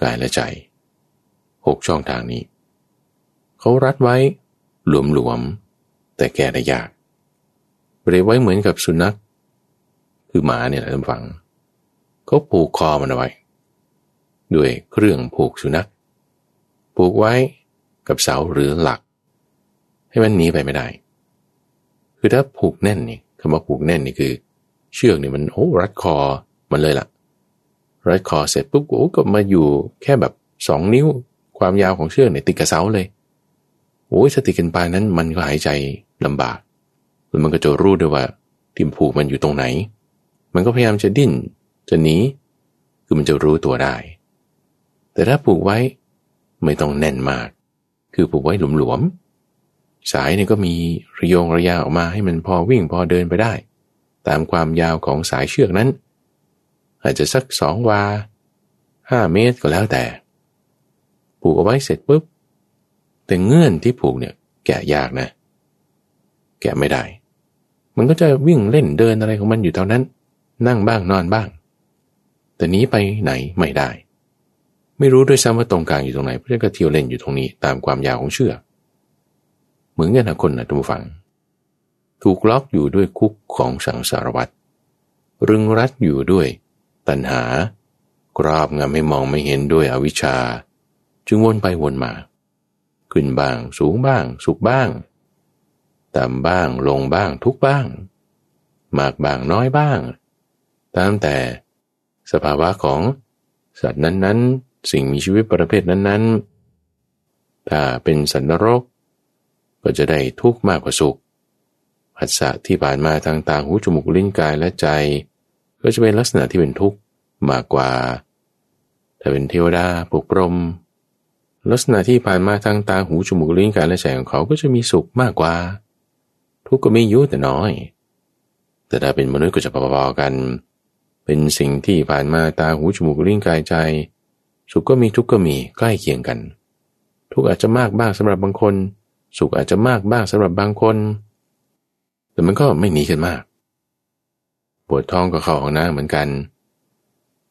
กายและใจหกช่องทางนี้ เขารัดไว้ หลวมๆ แต่แก้ได้ยากเปรียบไว้เหมือนกับสุนัข คือหมาเนี่ยแหละท่านฟังเขาผูกคอมันเอาไว้ด้วยเครื่องผูกสุนัข ผูกไว้กับเสาหรือหลัก ให้มันหนีไปไม่ได้ คือถ้าผูกแน่นนี่คำว่าผูกแน่นนี่คือ เชือกนี่มันโอ้รัดคอมันเลยละ่ะ รัดคอเสร็จปุ๊บโอ้ก็มาอยู่แค่แบบสองนิ้วความยาวของเชือกเนี่ยติดกับเสาเลยโอ้ยสติกันไปนั้นมันก็หายใจลำบากแล้วมันก็จะรู้ด้วยว่าทิมผูกมันอยู่ตรงไหน มันก็พยายามจะดิ้นจะหนีคือมันจะรู้ตัวได้ แต่ถ้าผูกไว้ไม่ต้องแน่นมาก คือผูกไว้หลวมๆ สายเนี่ยก็มีระยงระยาออกมาให้มันพอวิ่งพอเดินไปได้ ตามความยาวของสายเชือกนั้น อาจจะสักสองวาห้าเมตรก็แล้วแต่ ผูกเอาไว้เสร็จปุ๊บ แต่เงื่อนที่ผูกเนี่ยแกะยากนะ แกะไม่ได้ มันก็จะวิ่งเล่นเดินอะไรของมันอยู่เท่านั้น นั่งบ้างนอนบ้าง แต่นี้ไปไหนไม่ได้ ไม่รู้ด้วยซ้ำว่าตรงกลางอยู่ตรงไหนเพื่อนก็เที่ยวเล่นอยู่ตรงนี้ตามความยาวของเชือก เหมือนกันนะคนนะทุกฝัง ถูกล็อกอยู่ด้วยคุกของสังสารวัตรรึงรัดอยู่ด้วย ตัณหา กรอบงำให้มองไม่เห็นด้วยอวิชชา จึงวนไปวนมา ขึ้นบ้าง สูงบ้าง สุขบ้าง ต่ำบ้าง ลงบ้าง ทุกบ้าง มากบ้างน้อยบ้าง ตามแต่สภาวะของสัตว์นั้นๆ สิ่งมีชีวิตประเภทนั้นๆ ถ้าเป็นสัตว์นรก ก็จะได้ทุกข์มากกว่าสุขหัสสะที่ผ่านมาทางตาหูจมูกลิ้นกายและใจ ก็จะเป็นลักษณะที่เป็นทุกข์มากกว่า ถ้าเป็นเทวดาปกปรม ลักษณะที่ผ่านมาทางตาหูจมูกลิ้นกายและใจของเขาก็จะมีสุขมากกว่า ทุกข์ก็มีอยู่แต่น้อย แต่ถ้าเป็นมนุษย์ก็จะพอๆกัน เป็นสิ่งที่ผ่านมาตาหูจมูกลิ้นกายใจ สุขก็มีทุกข์ก็มีใกล้เคียงกัน ทุกข์อาจจะมากบ้างสำหรับบางคน สุขอาจจะมากบ้างสำหรับบางคน แต่มันก็ไม่หนีกันมาก ปวดท้องก็เข้าห้องน้ำเหมือนกัน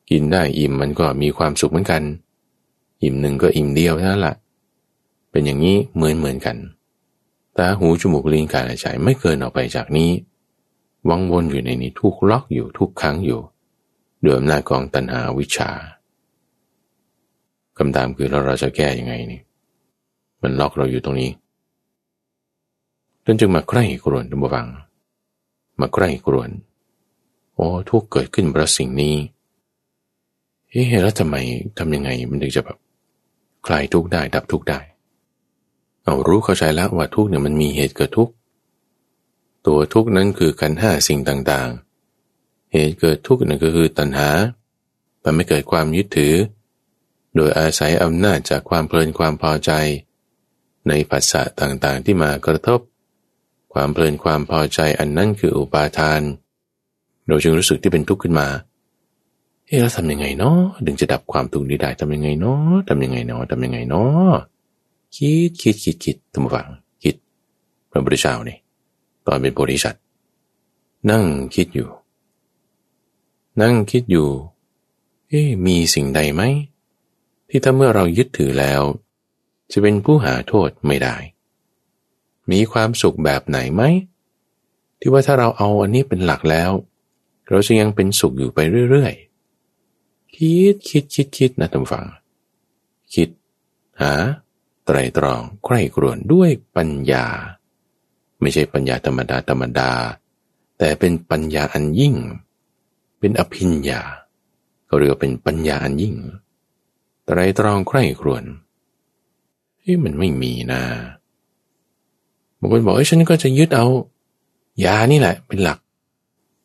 กินได้อิ่มมันก็มีความสุขเหมือนกัน อิ่มหนึ่งก็อิ่มเดียวนั้นแหละเป็นอย่างนี้เหมือนเหมือนกันตาหูจมูกลิ้นกายใจไม่เกินออกไปจากนี้ วังวนอยู่ในนี้ทุกล็อกอยู่ทุกครั้งอยู่ด้วยอำนาจของตัณหาวิชาคำถามคือเราเราจะแก้ยังไงนี่ มันล็อกเราอยู่ตรงนี้ จนจึงมาใกล้กรวนดุบวัง มาใกล้กรวนโอ้ทุกเกิดขึ้นเพราะสิ่งนี้เฮ้แล้วทำไมทำยังไงมันถึงจะแบบคลายทุกข์ได้ดับทุกข์ได้ เอารู้เข้าใจแล้วว่าทุกเนี่ยมันมีเหตุเกิดทุกตัวทุกนั้นคือกันห้าสิ่งต่างๆ เหตุเกิดทุกนั่นก็คือตัณหามันไม่เกิดความยึดถือ โดยอาศัยอำนาจจากความเพลินความพอใจ ในภาษาต่างๆที่มากระทบ ความเพลินความพอใจอันนั้นคืออุปาทาน เราจึงรู้สึกที่เป็นทุกข์ขึ้นมาเอ๊ะแล้วทำยังไงเนาะถึงจะดับความทุกข์นี้ได้ทำยังไงเนาะทำยังไงเนาะทำยังไงเนาะคิดคิดคิดคิดทำฝังคิดพระพุทธเจ้านี่ตอนเป็นโพธิสัตว์นั่งคิดอยู่ นั่งคิดอยู่ เอ๊มีสิ่งใดไหมที่ถ้าเมื่อเรายึดถือแล้ว จะเป็นผู้หาโทษไม่ได้ มีความสุขแบบไหนไหมที่ว่าถ้าเราเอาอันนี้เป็นหลักแล้ว เราจะยังเป็นสุขอยู่ไปเรื่อยๆ คิดคิดคิดคิดนะท่านฟัง คิด หา ไตรตรองใคร่ครวญด้วยปัญญา ไม่ใช่ปัญญาธรรมดาธรรมดา แต่เป็นปัญญาอันยิ่ง เป็นอภิญญาเขาเรียกว่าเป็นปัญญาอันยิ่งไตรตรองใคร่ครวญเฮ้ยมันไม่มีนะ บางคนบอกเอ้ยฉันก็จะยึดเอายานี่แหละ เป็นหลัก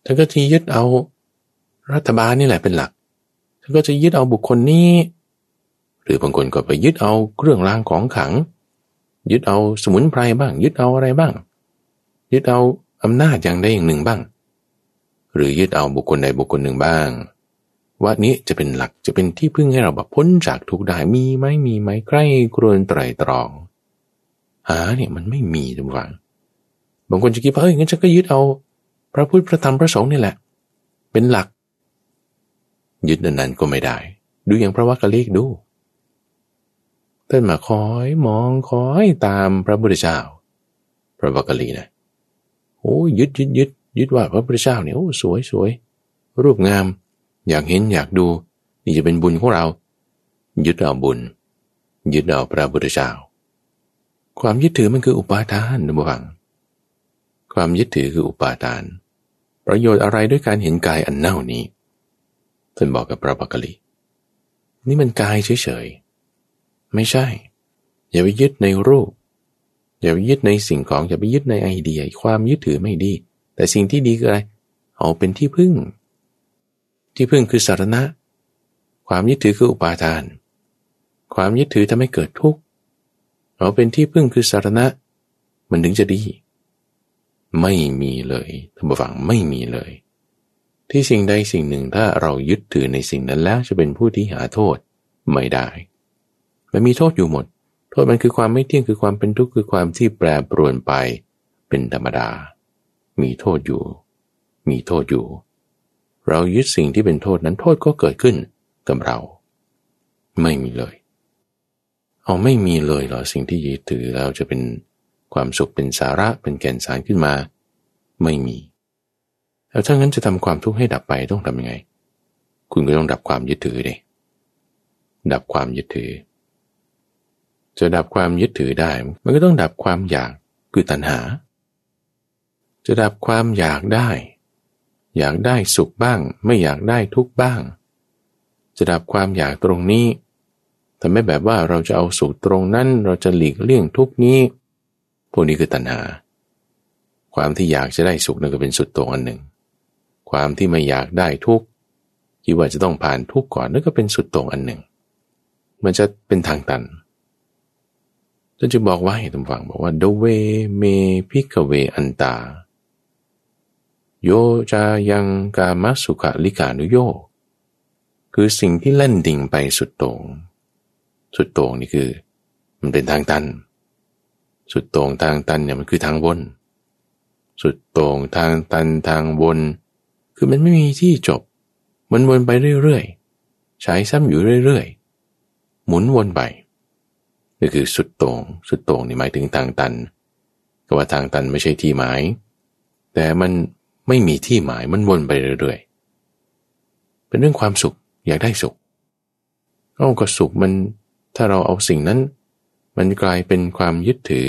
ฉันก็ที่ยึดเอา รัฐบาลนี่แหละเป็นหลักฉันก็จะยึดเอาบุคคลนี้ หรือบางคนก็ไปยึดเอาเครื่องรางของขัง ยึดเอาสมุนไพรบ้าง ยึดเอาอะไรบ้าง ยึดเอาอำนาจอย่างใดอย่างหนึ่งบ้าง หรือยึดเอาบุคคลใดบุคคลหนึ่งบ้าง ว่านี้จะเป็นหลักจะเป็นที่พึ่งให้เราแบบพ้นจากทุกได้มีไหมมีไหมใกล้กรวนไตรตรอง หาเนี่ยมันไม่มีทุกฝัง บางคนจะคิดว่าเอ้ยงั้นฉันก็ยึดเอา พระพุทธพระธรรมพระสงฆ์นี่แหละ เป็นหลัก ยึดอันนั้นก็ไม่ได้ ดูอย่างพระวักกะเลกดูท่านมาคอยมองคอยตามพระพุทธเจ้า พระวักกะลีนะโอ้ยึดยึดยึดยึดว่าพระพุทธเจ้าเนี่ยโอ้สวยสวยรูปงาม อยากเห็นอยากดู นี่จะเป็นบุญของเรา ยึดเอาบุญ ยึดเอาพระพุทธเจ้า ความยึดถือมันคืออุปาทานนะบุฟังความยึดถือคืออุปาทาน ประโยชน์อะไรด้วยการเห็นกายอันเน่านี้ท่านบอกกับพระปักกลีนี่มันกายเฉยๆ ไม่ใช่ อย่าไปยึดในรูป อย่าไปยึดในสิ่งของอย่าไปยึดในไอเดีย ความยึดถือไม่ดี แต่สิ่งที่ดีคืออะไร เอาเป็นที่พึ่ง ที่พึ่งคือสารณะ ความยึดถือคืออุปาทาน ความยึดถือทำให้เกิดทุกข์ เอาเป็นที่พึ่งคือสารณะ มันถึงจะดี ไม่มีเลยท่านผู้ฟังไม่มีเลย ที่สิ่งใดสิ่งหนึ่งถ้าเรายึดถือในสิ่งนั้นแล้วจะเป็นผู้ที่หาโทษไม่ได้ มันมีโทษอยู่หมด โทษมันคือความไม่เที่ยงคือความเป็นทุกข์คือความที่แปรปรวนไป เป็นธรรมดา มีโทษอยู่ มีโทษอยู่ เรายึดสิ่งที่เป็นโทษนั้นโทษก็เกิดขึ้นกับเรา ไม่มีเลย เอาไม่มีเลยเหรอสิ่งที่ยึดถือเราจะเป็นความสุขเป็นสาระเป็นแก่นสารขึ้นมา ไม่มี แล้วถ้างั้นจะทำความทุกข์ให้ดับไปต้องทำยังไง คุณก็ต้องดับความยึดถือเลยดับความยึดถือ จะดับความยึดถือได้ มันก็ต้องดับความอยากคือตัณหา จะดับความอยากได้ อยากได้สุขบ้าง ไม่อยากได้ทุกบ้าง จะดับความอยากตรงนี้ ทำให้แบบว่าเราจะเอาสุขตรงนั้น เราจะหลีกเลี่ยงทุกนี้ พวกนี้คือตัณหา ความที่อยากจะได้สุขนั่นก็เป็นสุดตรงอันหนึ่ง ความที่ไม่อยากได้ทุกคิดว่าจะต้องผ่านทุกก่อนนั่นก็เป็นสุดตรงอันหนึ่ง มันจะเป็นทางตันท่านจะบอกว่าให้ท่านฟังบอกว่าโดเวเมพิกเวอันตา โยจายังกามสุขลิกานุโย คือสิ่งที่เล่นดิ่งไปสุดต่ง สุดโต่งนี่คือ มันเป็นทางตัน สุดโต่งทางตันเนี่ยมันคือทางวน สุดโต่งทางตันทางวน คือมันไม่มีที่จบ มันวนไปเรื่อยๆใช้ซ้ำอยู่เรื่อยๆ หมุนวนไปนี่คือสุดโตรงสุดโตรงนี่หมายถึงทางตันก็ว่าทางตันไม่ใช่ที่หมาย แต่มันไม่มีที่หมายมันวนไปเรื่อยๆ เป็นเรื่องความสุขอยากได้สุขเอาก็สุขมัน ถ้าเราเอาสิ่งนั้น มันกลายเป็นความยึดถือ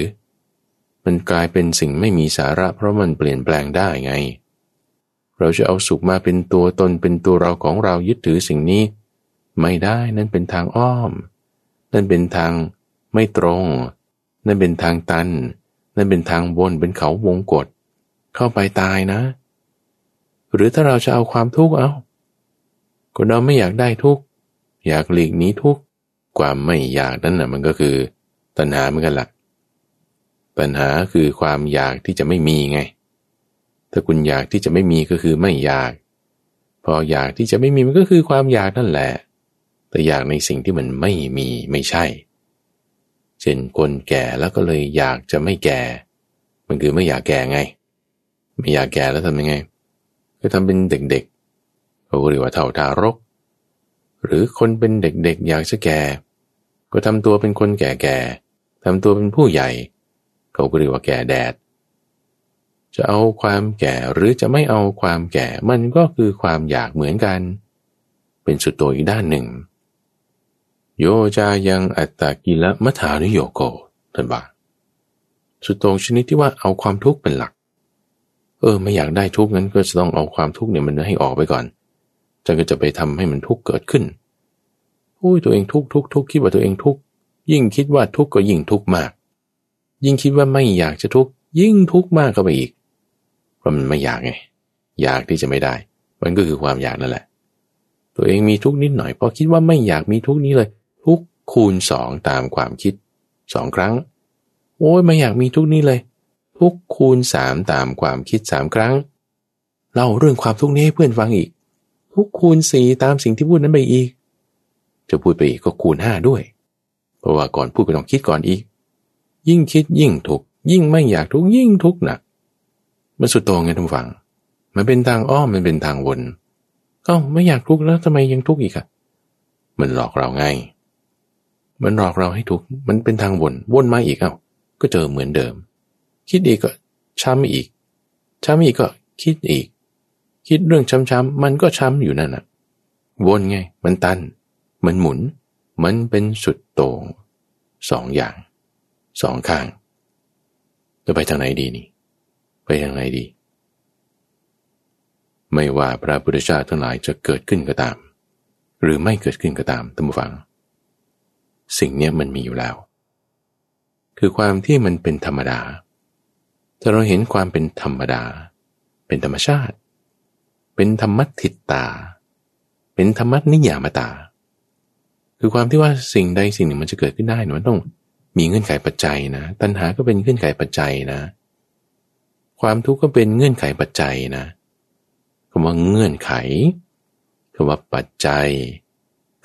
มันกลายเป็นสิ่งไม่มีสาระเพราะมันเปลี่ยนแปลงได้ไง เราจะเอาสุขมาเป็นตัวตนเป็นตัวเราของเรายึดถือสิ่งนี้ ไม่ได้นั่นเป็นทางอ้อม นั่นเป็นทางไม่ตรง นั่นเป็นทางตัน นั่นเป็นทางวนเป็นเขาวงกฏเข้าไปตายนะ หรือถ้าเราจะเอาความทุกข์เอาก็เราไม่อยากได้ทุกข์อยากหลีกหนีทุกข์ ความไม่อยากนั้นนะมันก็คือ ตัณหาเหมือนกันละ่ะปัญหาคือความอยากที่จะไม่มีไง ถ้าคุณอยากที่จะไม่มีก็คือไม่อยาก พออยากที่จะไม่มีมันก็คือความอยากนั่นแหละ แต่อยากในสิ่งที่มันไม่มีไม่ใช่ เช่นคนแก่แล้วก็เลยอยากจะไม่แก่ มันคือไม่อยากแก่ไง ไม่อยากแก่แล้วทำยังไง ก็ทำเป็นเด็กๆเขาเรียกว่าเท่าทารก หรือคนเป็นเด็กๆ อยากจะแก่ ก็ทำตัวเป็นคนแก่ๆทำตัวเป็นผู้ใหญ่ เขาก็เรียกว่าแก่แดด จะเอาความแก่หรือจะไม่เอาความแก่มันก็คือความอยากเหมือนกัน เป็นสุดโตัวอีกด้านหนึ่ง โยจายังอัตตากิละมัฐานุโยโกท่านบอกสุดโตรงชนิดที่ว่าเอาความทุกข์เป็นหลัก เออ ไม่อยากได้ทุกข์งั้นก็จะต้องเอาความทุกข์เนี่ยมันให้ออกไปก่อน จะก็จะไปทำให้มันทุกข์เกิดขึ้นอุ้ยตัวเองทุกข์ทุกข์ทุกข์คิดว่าตัวเองทุกข์ยิ่งคิดว่าทุกข์ก็ยิ่งทุกข์มาก ยิ่งคิดว่าไม่อยากจะทุกข์ยิ่งทุกข์มากเข้าไปอีกเพราะมันไม่อยากไงอยากที่จะไม่ได้ มันก็คือความอยากนั่นแหละ ตัวเองมีทุกข์นิดหน่อยพอคิดว่าไม่อยากมีทุกข์นี้เลย ทุกคูณสองตามความคิดสองครั้ง โอ้ยไม่อยากมีทุกนี้เลย ทุกคูณสามตามความคิดสามครั้งเล่าเรื่องความทุกนี้ให้เพื่อนฟังอีก กคูณสี่ตามสิ่งที่พูดนั้นไปอีก จะพูดไปอีกก็คูณห้าด้วย เพราะว่าก่อนพูดก็ต้องคิดก่อนอีก ยิ่งคิดยิ่งทุกยิ่งไม่อยากทุกยิ่งทุกหนักมันสุดโต่งไงทุกฝังมันเป็นทางอ้อมมันเป็นทางวนก็ไม่อยากทุกแล้วทำไมยังทุกอีกอะมันหลอกเราไง มันหลอกเราให้ทุกข์มันเป็นทางวนวนมาอีกเอา้าก็เจอเหมือนเดิม คิดอีกก็ช้ำอีกช้ำอีกก็คิดอีก คิดเรื่องช้ำๆมันก็ช้ำอยู่นั่นน่ะวนไง มันตัน มันหมุน มันเป็นสุดโต่งสองอย่างสองข้างจะไปทางไหนดีนี่ ไปทางไหนดี ไม่ว่าพระพุทธเจ้าทั้งหลายจะเกิดขึ้นก็ตาม หรือไม่เกิดขึ้นก็ตามท่านผู้ฟัง สิ่งนี้มันมีอยู่แล้ว คือความที่มันเป็นธรรมดาถ้าเราเห็นความเป็นธรรมดา เป็นธรรมชาติ เป็นธรรมทิตตา เป็นธรรมนิยามตา คือความที่ว่าสิ่งใดสิ่งหนึ่งมันจะเกิดขึ้นได้มันต้องมีเงื่อนไขปัจจัยนะ ตัณหาก็เป็นเงื่อนไขปัจจัยนะ ความทุกข์ก็เป็นเงื่อนไขปัจจัยนะคำว่าเงื่อนไขคำว่าปัจจัย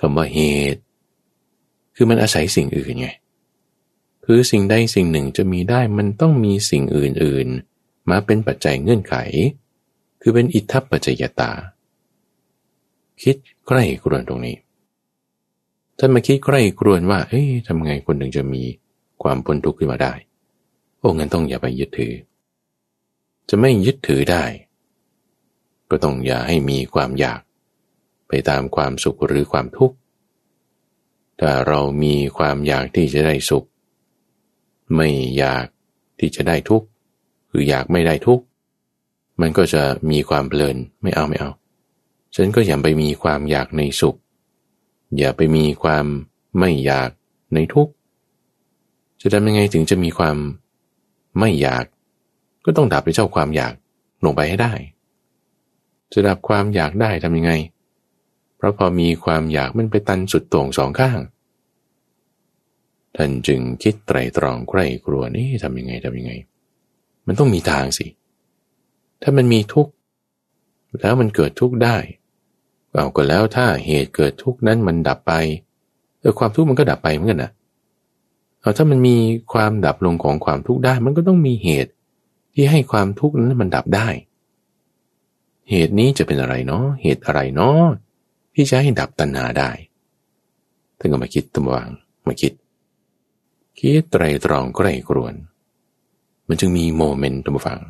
คำว่าเหตุ คือมันอาศัยสิ่งอื่นไงคือสิ่งใดสิ่งหนึ่งจะมีได้มันต้องมีสิ่งอื่นๆ มาเป็นปัจจัยเงื่อนไข คือเป็นอิทธิปัจจยตา คิดใกล้กรวนตรงนี้ท่านมาคิดใกล้กรวนว่า เอ้ยทำไงคนหนึ่งจะมีความพ้นทุกข์ขึ้นมาได้ โอ้งั้นต้องอย่าไปยึดถือ จะไม่ยึดถือได้ ก็ต้องอย่าให้มีความอยาก ไปตามความสุขหรือความทุกข์ ถ้าเรามีความอยากที่จะได้สุข ไม่อยากที่จะได้ทุกข์คืออยากไม่ได้ทุกข์ มันก็จะมีความเพลินไม่เอาไม่เอา ฉันก็อย่าไปมีความอยากในสุข อย่าไปมีความไม่อยากในทุกข์จะทำยังไงถึงจะมีความไม่อยาก ก็ต้องดับไปเจ้าความอยากลงไปให้ได้ จะดับความอยากได้ทำยังไง เพราะพอมีความอยากมันไปตันสุดโต่งสองข้าง ท่านจึงคิดไตรตรองใคร่ครัวนี่ทำยังไงทำยังไง มันต้องมีทางสิ ถ้ามันมีทุกข์แล้วมันเกิดทุกข์ได้เอาก็แล้วถ้าเหตุเกิดทุกข์นั้นมันดับไปเออความทุกข์มันก็ดับไปเหมือนกันนะเอาถ้ามันมีความดับลงของความทุกข์ได้ มันก็ต้องมีเหตุที่ให้ความทุกข์นั้นมันดับได้ เหตุนี้จะเป็นอะไรเนาะเหตุอะไรเนาะที่จะให้ดับตัณหาได้ท่านก็มาคิดตั้งวางมาคิด คิดไตรตรองใกล้กรวน มันจึงมีโมเมนต์ตั้งฟัง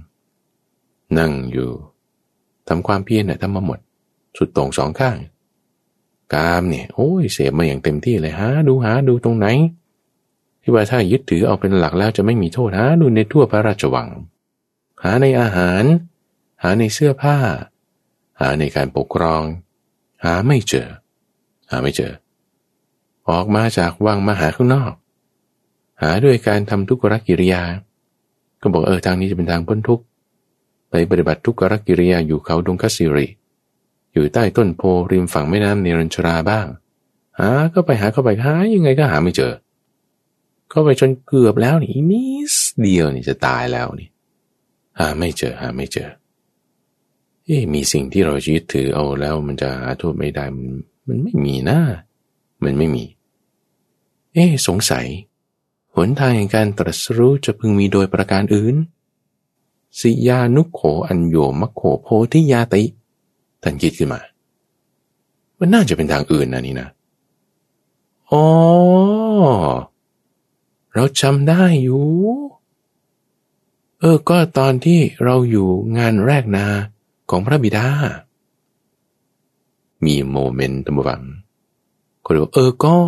นั่งอยู่ทำความเพียรเนี่ยทำมาหมด สุดตรงสองข้าง กามเนี่ยโอ้ยเสพมาอย่างเต็มที่เลยหาดูหาดูตรงไหน ที่ว่าถ้ายึดถือเอาเป็นหลักแล้วจะไม่มีโทษหาดูในทั่วพระราชวัง หาในอาหาร หาในเสื้อผ้า หาในการปกครอง หาไม่เจอ หาไม่เจอ ออกมาจากวังมาหาข้างนอก หาด้วยการทำทุกขกิริยา ก็บอกเออทางนี้จะเป็นทางพ้นทุกข์ ไปปฏิบัติทุกขกิริยาอยู่เขาดงคสิริ อยู่ใต้ต้นโพริมฝั่งแม่น้ำเนรัญชราบ้าง หาก็ไปหาเข้าไปหายังไงก็หาไม่เจอ เข้าไปจนเกือบแล้วนี่นิดเดียวนี่จะตายแล้วนี่ หาไม่เจอหาไม่เจอเอ๊มีสิ่งที่เรายึดถือเอาแล้วมันจะหาโทษไม่ได้มันมันไม่มีนะมันไม่มี เอ๊สงสัย หนทางแห่งการตรัสรู้จะพึงมีโดยประการอื่น สิยานุโขอัญโยมโขโพธิยาติท่านคิดขึ้นมามันน่าจะเป็นทางอื่นนะนี่นะอ๋อเราจำได้อยู่ เออ ก็ตอนที่เราอยู่งานแรกนาของพระบิดา มีโมเมนต์ตมวังคนบอกเออก็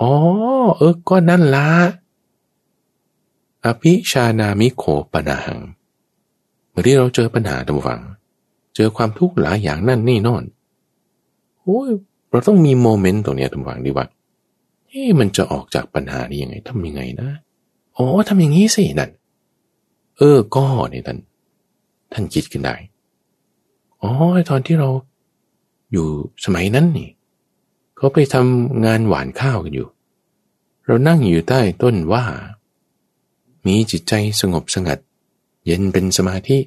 อ๋อ เออ ก็นั่นละ อภิชานามิโขปนาหัง เมื่อที่เราเจอปัญหาตมวัง เจอความทุกข์หลายอย่างนั่นนี่นอนโอ้ยเราต้องมีโมเมนต์ตรงนี้ตมวังดีว่าเอ๊มันจะออกจากปัญหานี้ยังไงทำยังไงนะอ๋อทำอย่างนี้สินั่นเออก็เนี่ยท่านท่านคิดขึ้นได้อ๋อตอนที่เราอยู่สมัยนั้นนี่เขาไปทำงานหวานข้าวกันอยู่ เรานั่งอยู่ใต้ต้นว่า มีจิตใจสงบสงัด เย็นเป็นสมาธิ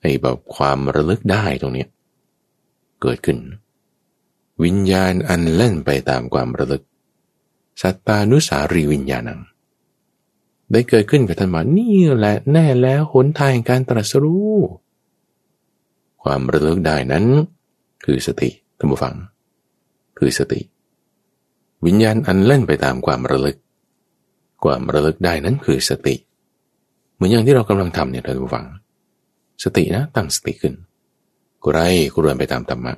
ไอ้แบบความระลึกได้ตรงเนี้ยเกิดขึ้น วิญญาณอันเล่นไปตามความระลึก สัตตานุสารีวิญญาณัง ได้เกิดขึ้นกับท่านว่านี่แหละแน่แล้วหนทางการตรัสรู้ ความระลึกได้นั้น คือสติท่านผู้ฟัง คือสติ วิญญาณอันเล่นไปตามความระลึก ความระลึกได้นั้นคือสติ เหมือนอย่างที่เรากำลังทำเนี่ยท่านผู้ฟัง สตินะตั้งสติขึ้นกูไรกูเรียนไปตามธรรมะ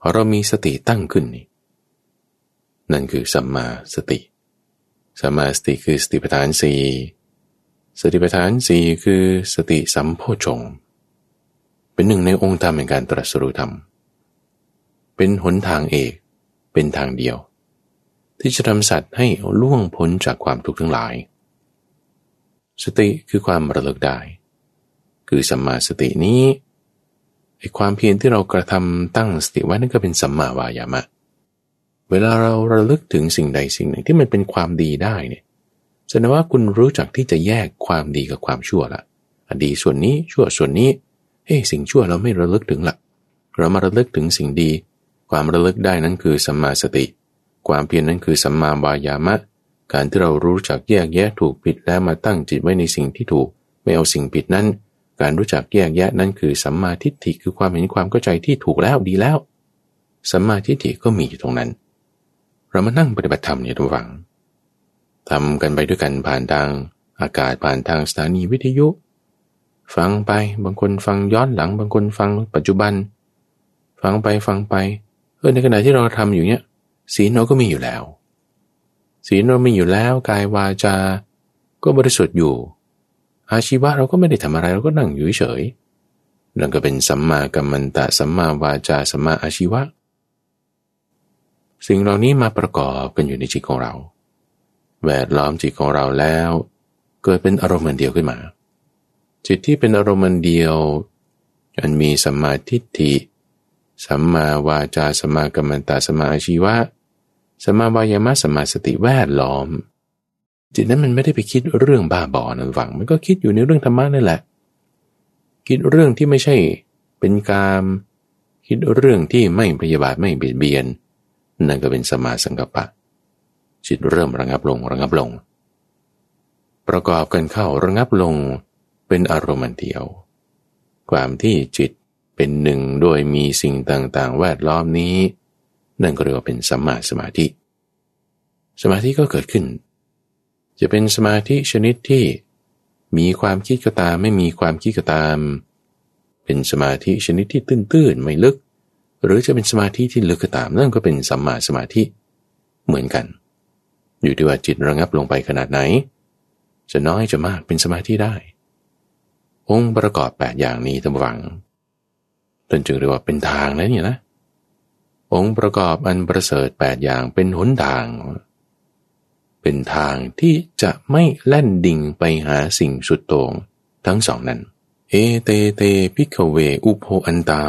พอเรามีสติตั้งขึ้นนี่นั่นคือสัมมาสติสัมมาสติคือสติปัฏฐานสี่สติปัฏฐานสี่คือสติสัมโพชง เป็นหนึ่งในองค์ธรรมในการตรัสรู้ธรรม เป็นหนทางเอก เป็นทางเดียว ที่จะทำสัตว์ให้ล่วงพ้นจากความทุกข์ทั้งหลาย สติคือความระลึกได้ คือสัมมาสตินี้ไอ้ความเพียรที่เรากระทำตั้งสติไว้นั่นก็เป็นสัมมาวายามะ เวลาเราระลึกถึงสิ่งใดสิ่งหนึ่งที่มันเป็นความดีได้เนี่ยแสดงว่าคุณรู้จักที่จะแยกความดีกับความชั่วละอดีส่วนนี้ชั่วส่วนนี้เฮ้สิ่งชั่วเราไม่ระลึกถึงลักเรามาระลึกถึงสิ่งดี ความระลึกได้นั้นคือสัมมาสติ ความเพียรนั้นคือสัมมาวายามะ การที่เรารู้จักแยกแยะถูกผิดแล้วมาตั้งจิตไว้ในสิ่งที่ถูก ไม่เอาสิ่งผิดนั้น การรู้จักแยกแยะนั้นคือสัมมาทิฏฐิคือความเห็นความเข้าใจที่ถูกแล้วดีแล้ว สัมมาทิฏฐิก็มีอยู่ตรงนั้น เรามานั่งปฏิบัติธรรมเนี่ยทุกฝังทำกันไปด้วยกันผ่านทางอากาศผ่านทางสถานีวิทยุ ฟังไปบางคนฟังย้อนหลัง บางคนฟังปัจจุบัน ฟังไปฟังไปเออในขณะที่เราทำอยู่เนี้ย ศีลเราก็มีอยู่แล้ว ศีลเรามีอยู่แล้วกายวาจา ก็บริสุทธิ์อยู่ อาชีวะเราก็ไม่ได้ทำอะไรเราก็นั่งอยู่เฉยนั่นก็เป็นสัมมากัมมันตะสัมมาวาจาสัมมาอาชีวะ สิ่งเหล่านี้มาประกอบกันอยู่ในจิตของเรา แวดล้อมจิตของเราแล้ว เกิดเป็นอารมณ์เดียวขึ้นมา จิตที่เป็นอารมณ์เดียวอันมีสัมมาทิฏฐิสัมมาวาจาสัมมากัมมันตาสัมมาอาชีวะ สัมมาวายามะสัมมาสติแวดล้อม จิตนั้นมันไม่ได้ไปคิดเรื่องบ้าบอนะฝัง มันก็คิดอยู่ในเรื่องธรรมะนั่นแหละ คิดเรื่องที่ไม่ใช่เป็นการคิดเรื่องที่ไม่พยาบาทไม่เบียดเบียน นั่นก็เป็นสมาสังกปะ จิตเริ่มระงับลงระงับลง ประกอบกันเข้าระงับลงเป็นอารมณ์เดียว ความที่จิตเป็นหนึ่งโดยมีสิ่งต่างๆ แวดล้อมนี้ นั่นก็เรียกว่าเป็นสัมมาสมาธิ สมาธิก็เกิดขึ้น จะเป็นสมาธิชนิดที่มีความคิดก็ตาม ไม่มีความคิดก็ตาม เป็นสมาธิชนิดที่ตื้นๆไม่ลึก หรือจะเป็นสมาธิที่ลึกก็ตาม นั่นก็เป็นสัมมาสมาธิเหมือนกัน อยู่ที่ว่าจิตระงับลงไปขนาดไหน จะน้อยจะมากเป็นสมาธิได้ องค์ประกอบแปดอย่างนี้ตั้งวังตนจึงเรียกว่าเป็นทางนะนี่ยนะ องค์ประกอบอันประเสริฐแปดอย่างเป็นหนทาง เป็นทางที่จะไม่แล่นดิ่งไปหาสิ่งสุดโต่งทั้งสองนั้น เอเตเตพิกเวอุโพอันตา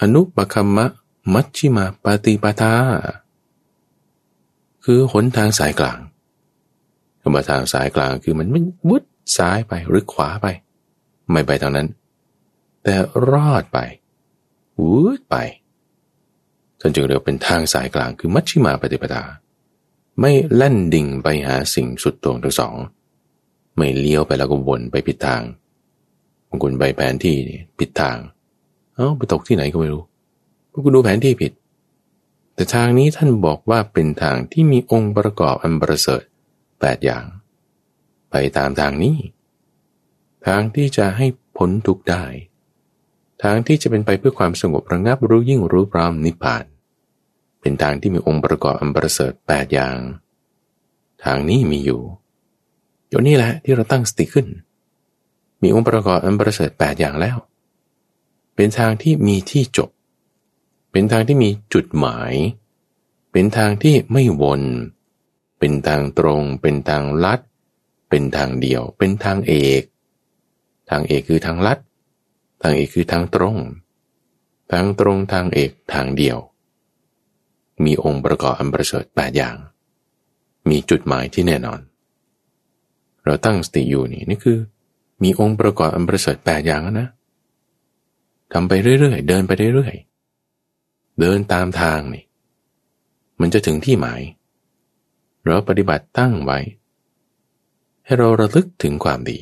อนุปคัมมะมัชชิมาปฏิปทา คือหนทางสายกลางคำว่าทางสายกลางคือมันไม่วุดซ้ายไปหรือขวาไป ไม่ไปทางนั้น แต่รอดไปวุดไป จนจึงเรียกเป็นทางสายกลางคือมัชชิมาปฏิปทาไม่แล่นดิ่งไปหาสิ่งสุดตรงทั้งสอง ไม่เลี้ยวไปแล้วก็วนไปผิดทางบางคนใบแผนที่ผิดทาง เอ้าไปตกที่ไหนก็ไม่รู้พวกคุณดูแผนที่ผิด แต่ทางนี้ท่านบอกว่าเป็นทางที่มีองค์ประกอบอันประเสริฐแปดอย่าง ไปตามทางนี้ ทางที่จะให้พ้นทุกได้ ทางที่จะเป็นไปเพื่อความสงบระงับรู้ยิ่งรู้พร้อมนิพพาน เป็นทางที่มีองค์ประกอบอันประเสริฐแปดอย่าง ทางนี้มีอยู่เดี๋ยวนี้แหละที่เราตั้งสติขึ้น มีองค์ประกอบอันประเสริฐแปดอย่างแล้ว เป็นทางที่มีที่จบ เป็นทางที่มีจุดหมาย เป็นทางที่ไม่วน เป็นทางตรง เป็นทางลัด เป็นทางเดียว เป็นทางเอก ทางเอกคือทางลัด ทางเอกคือทางตรง ทางตรงทางเอกทางเดียว มีองค์ประกอบอันประเสริฐแปดอย่าง มีจุดหมายที่แน่นอน เราตั้งสติอยู่นี่นี่คือ มีองค์ประกอบอันประเสริฐแปดอย่างนะทำไปเรื่อยๆ เดินไปเรื่อยๆ เดินตามทางนี่ มันจะถึงที่หมาย เราปฏิบัติตั้งไว้ ให้เราระลึกถึงความดี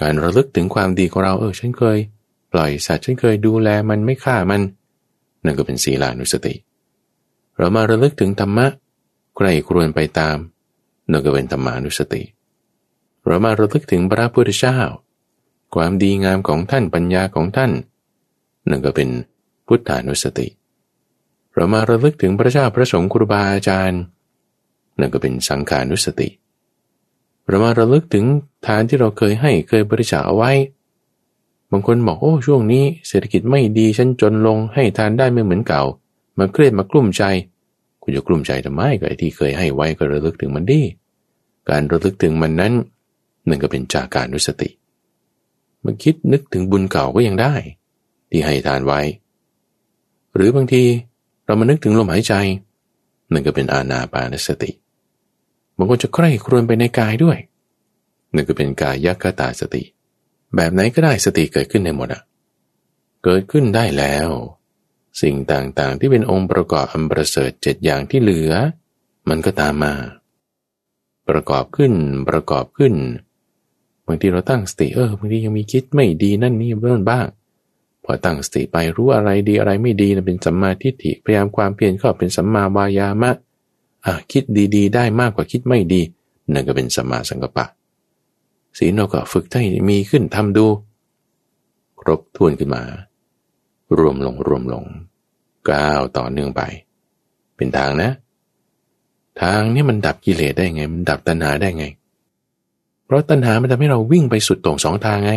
การระลึกถึงความดีของเราเออฉันเคย ปล่อยสัตว์ฉันเคยดูแลมันไม่ฆ่ามัน นั่นก็เป็นศีลานุสติ เรามาระลึกถึงธรรมะใครครวนไปตามนั่นก็เป็นธรรมานุสติ เรามาระลึกถึงพระพุทธเจ้า ความดีงามของท่านปัญญาของท่านนั่นก็เป็นพุทธานุสติ เรามาระลึกถึงพระเจ้าพระสงฆ์ครูบาอาจารย์นั่นก็เป็นสังขานุสติเเรามาระลึกถึงทานที่เราเคยให้เคยบริจาคเอาไว้ บางคนบอกโอ้ช่วงนี้เศรษฐกิจไม่ดีฉันจนลงให้ทานได้ไม่เหมือนเก่า มาเครียดมากลุ้มใจ คุณจะกลุ้มใจทำไมก็ไอ้ที่เคยให้ไว้ก็ระลึกถึงมันดีการระลึกถึงมันนั้นหนั่นก็เป็นจากการนุสติมาคิดนึกถึงบุญเก่าก็ยังได้ ที่ให้ทานไว้ หรือบางทีเรามานึกถึงลมหายใจหนั่นก็เป็นอาณาปานสติ บางคนจะใคร่ครวญไปในกายด้วยนั่นก็เป็นกายยักตาสติ แบบไหนก็ได้สติเกิดขึ้นในหมดอะเกิดขึ้นได้แล้ว สิ่งต่างๆที่เป็นองค์ประกอบอันประเสริฐเจ็ดอย่างที่เหลือ มันก็ตามมา ประกอบขึ้นประกอบขึ้นบางทีเราตั้งสติเออบางทียังมีคิดไม่ดีนั่นนี่เรื่องบ้าง พอตั้งสติไปรู้อะไรดีอะไรไม่ดีนะเป็นสัมมาทิฏฐิพยายามความเพียรก็เป็นสัมมาวายามะอะ คิดดีๆ ได้มากกว่าคิดไม่ดี นั่นก็เป็นสัมมาสังกัปปะศีลเราก็ฝึกให้มีขึ้นทำดู ครบถ้วนขึ้นมา รวมลงรวมลงก้าวต่อเนื่องไป เป็นทางนะ ทางนี้มันดับกิเลสได้ไง มันดับตัณหาได้ไง เพราะตัณหามันทำให้เราวิ่งไปสุดตรงสองทางไง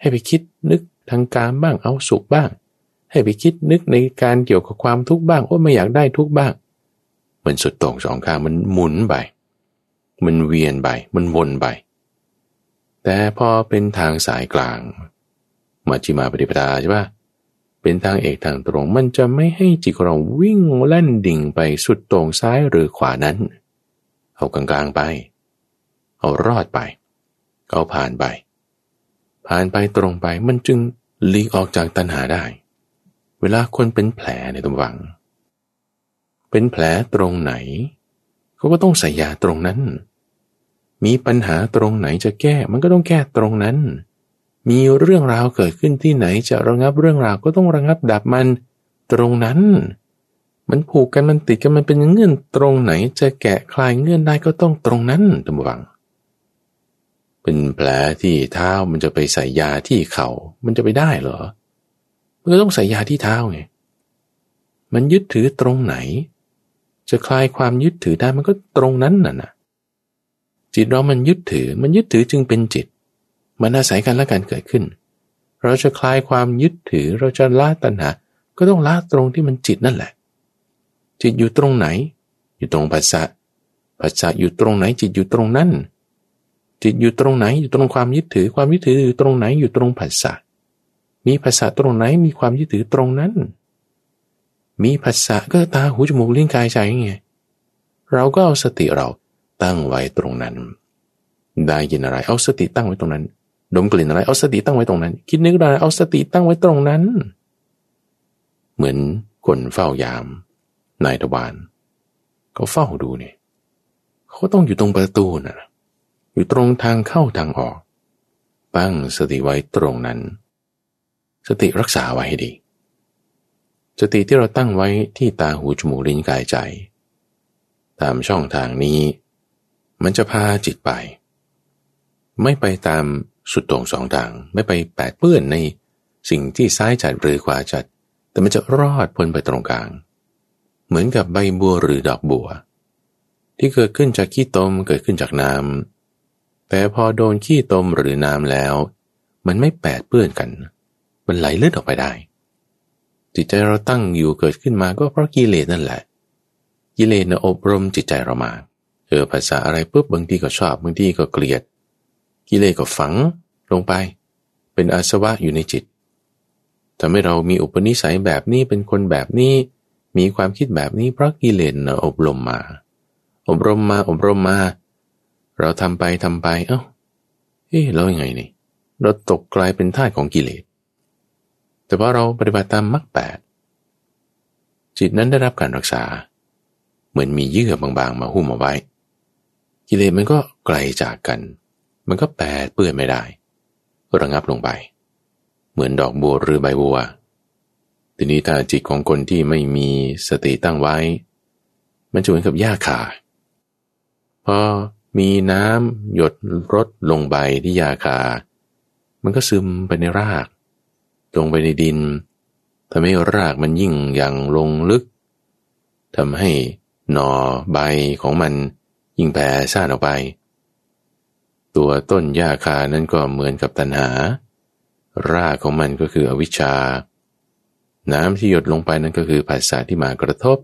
ให้ไปคิดนึกทางการบ้างเอาสุขบ้าง ให้ไปคิดนึกในการเกี่ยวกับความทุกข์บ้างว่าไม่อยากได้ทุกข์บ้าง มันสุดตรงสองข้างมันหมุนไป มันเวียนไป มันวนไป แต่พอเป็นทางสายกลาง มัชฌิมาปฏิปทาใช่ปะเป็นทางเอกทางตรง มันจะไม่ให้จิตของเราวิ่งแล่นดิ่งไปสุดตรงซ้ายหรือขวานั้น เอากลางๆไป เอารอดไป เอาผ่านไป ผ่านไปตรงไป มันจึงหลีกออกจากตัณหาได้ เวลาคนเป็นแผลในตัววัง เป็นแผลตรงไหนเขาก็ต้องใส่ยาตรงนั้น มีปัญหาตรงไหนจะแก้ มันก็ต้องแก้ตรงนั้น มีเรื่องราวเกิดขึ้นที่ไหนจะระงับเรื่องราวก็ต้องระงับดับมันตรงนั้น มันผูกกันมันติดกันมันเป็นเงื่อนตรงไหนจะแกะคลายเงื่อนได้ก็ต้องตรงนั้นตัมวัง เป็นแผลที่เท้ามันจะไปใส่ยาที่เขา่ามันจะไปได้เหรอมันก็ต้องใส่ยาที่เท้าไงมันยึดถือตรงไหน จะคลายความยึดถือได้มันก็ตรงนั้นน่ะนะจิตเรามันยึดถือมันยึดถือจึงเป็นจิต มันอาศัยกันและกันเกิดขึ้น เราจะคลายความยึดถือเราจะละตัณหา ก็ต้องละตรงที่มันจิตนั่นแหละ จิตอยู่ตรงไหน อยู่ตรงภาษาภาษาอยู่ตรงไหนจิตอยู่ตรงนั้น จิตอยู่ตรงไหนอยู่ตรงความยึดถือความยึดถืออยู่ตรงไหนอยู่ตรงภาษามีภาษาตรงไหนมีความยึดถือตรงนั้น มีภาษาก็ตาหูจมูกลิ้นกายใจไงเราก็เอาสติเราตั้งไว้ตรงนั้น ได้ยินอะไรเอาสติตั้งไว้ตรงนั้น ดมกลิ่นอะไรเอาสติตั้งไว้ตรงนั้น คิดนึกอะไรเอาสติตั้งไว้ตรงนั้น เหมือนคนเฝ้ายามนายทวารเขาเฝ้าดูเนี่ยเขาต้องอยู่ตรงประตูนะ่ะอยู่ตรงทางเข้าทางออก ตั้งสติไว้ตรงนั้น สติรักษาไว้ให้ดี สติที่เราตั้งไว้ที่ตาหูจมูกลิ้นกายใจ ตามช่องทางนี้ มันจะพาจิตไป ไม่ไปตามสุดตรงสองทางไม่ไปแปดเปื้อนในสิ่งที่ซ้ายจัดหรือขวาจัด แต่มันจะรอดพ้นไปตรงกลาง เหมือนกับใบบัวหรือดอกบัว ที่เกิดขึ้นจากขี้ตมเกิดขึ้นจากน้ำแต่พอโดนขี้ตมหรือน้ำแล้ว มันไม่แปดเปื้อนกัน มันไหลเลือดออกไปได้ จิตใจเราตั้งอยู่เกิดขึ้นมาก็เพราะกิเลสนั่นแหละ กิเลสนะอบรมจิตใจเรามาเออภาษาอะไรปุ๊บบางทีก็ชอบบางทีก็เกลียด กิเลสก็ฝังลงไป เป็นอาสวะอยู่ในจิตทำให้เรามีอุปนิสัยแบบนี้เป็นคนแบบนี้ มีความคิดแบบนี้เพราะกิเลสนะอบรมมา อบรมมาอบรมมา เราทำไปทำไป เอา้าเอ๊ะแล้วยังไงนี่เราตกกลายเป็นท่าของกิเลส แต่พอเราปฏิบัติตามมรรคแปดจิตนั้นได้รับการรักษา เหมือนมีเยื่อบางๆ มาหุ้มเอาไว้ กิเลสมันก็ไกลจากกัน มันก็แปดเปื้อนไม่ได้ระงับลงไป เหมือนดอกบัวหรือใบบัว ทีนี้ถ้าจิตของคนที่ไม่มีสติตั้งไว้ มันจะเหมือนกับหญ้าคาพอมีน้ำหยดรดลงใบที่ยาคา มันก็ซึมไปในราก งไปในดินทำให้รากมันยิ่งยังลงลึกทำให้หน่อใบของมันยิ่งแผ่ซ่านออกไป ตัวต้นหญ้าคานั้นก็เหมือนกับตัณหา รากของมันก็คืออวิชชา น้ำที่หยดลงไปนั้นก็คือภาษาที่มากระทบ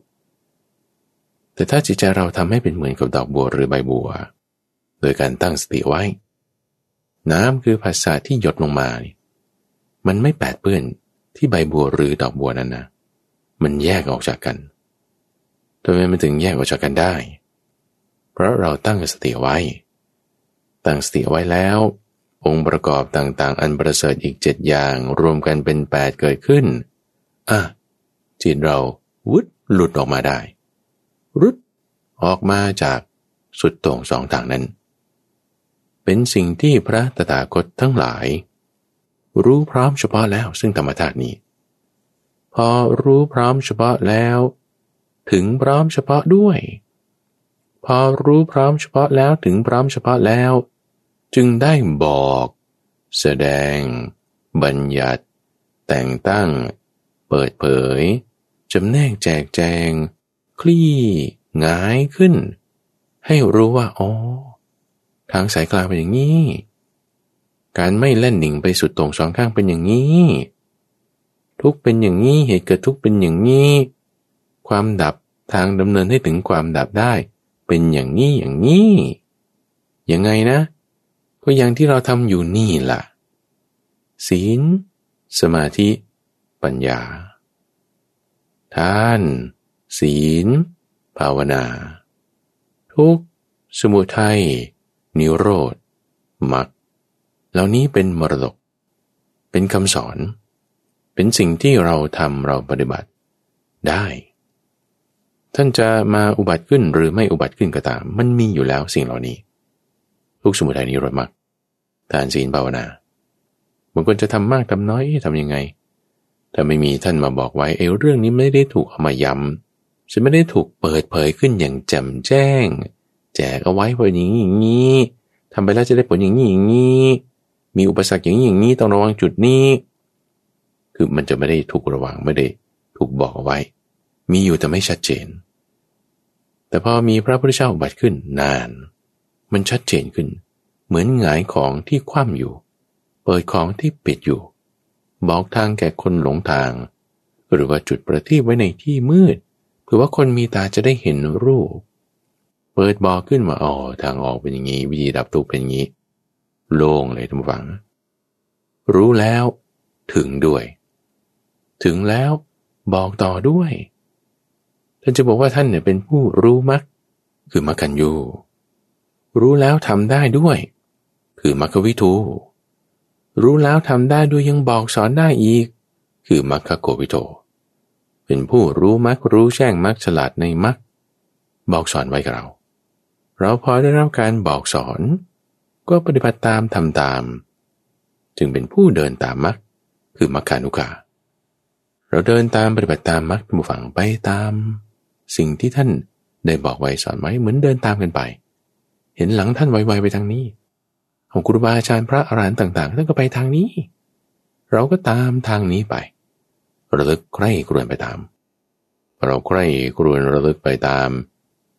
แต่ถ้าจิตใจเราทำให้เป็นเหมือนกับดอกบัวหรือใบบัว โดยการตั้งสติไว้ น้ำคือภาษาที่หยดลงมา มันไม่แปดเปื้อนที่ใบบัวหรือดอกบัวนั้นนะมันแยกออกจากกันทำไมมันถึงแยกออกจากกันได้ เพราะเราตั้งสติไว้ ตั้งสติไว้แล้ว องค์ประกอบต่างๆ อันประเสริฐอีกเจ็ดอย่างรวมกันเป็นแปดเกิดขึ้น อะ จิตเราวุดหลุดออกมาได้ รุดออกมาจากสุดตรงสองทางนั้น เป็นสิ่งที่พระตถาคตทั้งหลาย รู้พร้อมเฉพาะแล้วซึ่งธรรมธาตุนี้ พอรู้พร้อมเฉพาะแล้ว ถึงพร้อมเฉพาะด้วย พอรู้พร้อมเฉพาะแล้วถึงพร้อมเฉพาะแล้ว จึงได้บอก แสดง บัญญัติ แต่งตั้ง เปิดเผยจำแนกแจกแจง คลี่งายขึ้น ให้รู้ว่าอ๋อทางสายกลางเป็นอย่างนี้ การไม่เล่นหนิงไปสุดตรงสองข้างเป็นอย่างนี้ ทุกเป็นอย่างนี้เหตุเกิดทุกเป็นอย่างนี้ ความดับทางดำเนินให้ถึงความดับได้ เป็นอย่างนี้อย่างนี้ยังไงนะ ก็อย่างที่เราทำอยู่นี่ล่ะ ศีล สมาธิ ปัญญาทาน ศีล ภาวนา ทุกสมุทัยนิโรธมรรค เหล่านี้เป็นมรดก เป็นคำสอน เป็นสิ่งที่เราทำเราปฏิบัติได้ ท่านจะมาอุบัติขึ้นหรือไม่อุบัติขึ้นก็ตาม มันมีอยู่แล้วสิ่งเหล่านี้ทุกสมุทัยนิโรธมรรคทานศีลภาวนาบางคนจะทำมากทำน้อยทำยังไง ถ้าไม่มีท่านมาบอกไว้เอเรื่องนี้ไม่ได้ถูกเอามาย้ำจะไม่ได้ถูกเปิดเผยขึ้นอย่างแจ่มแจ้ง แจกเอาไว้พออย่างนี้อย่างนี้ทำไปแล้วจะได้ผลอย่างนี้อย่างนี้ มีอุปสรรคอย่างนี้อย่างนี้ต้องระวังจุดนี้ คือมันจะไม่ได้ถูกระวังไม่ได้ถูกบอกเอาไว้ มีอยู่แต่ไม่ชัดเจน แต่พอมีพระพุทธเจ้าบัติขึ้นนาน มันชัดเจนขึ้น เหมือนหงายของที่คว่ำอยู่ เปิดของที่ปิดอยู่ บอกทางแก่คนหลงทาง หรือว่าจุดประทีปไว้ในที่มืดเพื่อว่าคนมีตาจะได้เห็นรูป เปิดบอกขึ้นมาอ๋อทางออกเป็นอย่างนี้ วิธีดับทุกข์เป็นอย่างนี้ โล่งเลยทุกฝัง รู้แล้วถึงด้วย ถึงแล้วบอกต่อด้วย ท่านจะบอกว่าท่านเนี่ยเป็นผู้รู้มักคือมักกันยูรู้แล้วทำได้ด้วย คือมักควิทูรู้แล้วทำได้ด้วยยังบอกสอนได้อีก คือมัคคโกวิโตเป็นผู้รู้มักรู้แจ้งมักฉลาดในมักบอกสอนไว้กับเรา เราพอได้รับการบอกสอน ก็ปฏิบัติตามทำตาม จึงเป็นผู้เดินตามมักคือมัคคานุกาเราเดินตามปฏิบัติตามมักมุฝังไปตาม สิ่งที่ท่านได้บอกไว้สอนไว้เหมือนเดินตามกันไป เห็นหลังท่านไวๆไปทางนี้ของครูบาอาจารย์พระอรหันต์ต่างๆท่านก็ไปทางนี้ เราก็ตามทางนี้ไประลึกใคร่กรวนไปตาม เราใคร่กรวนระลึกไปตาม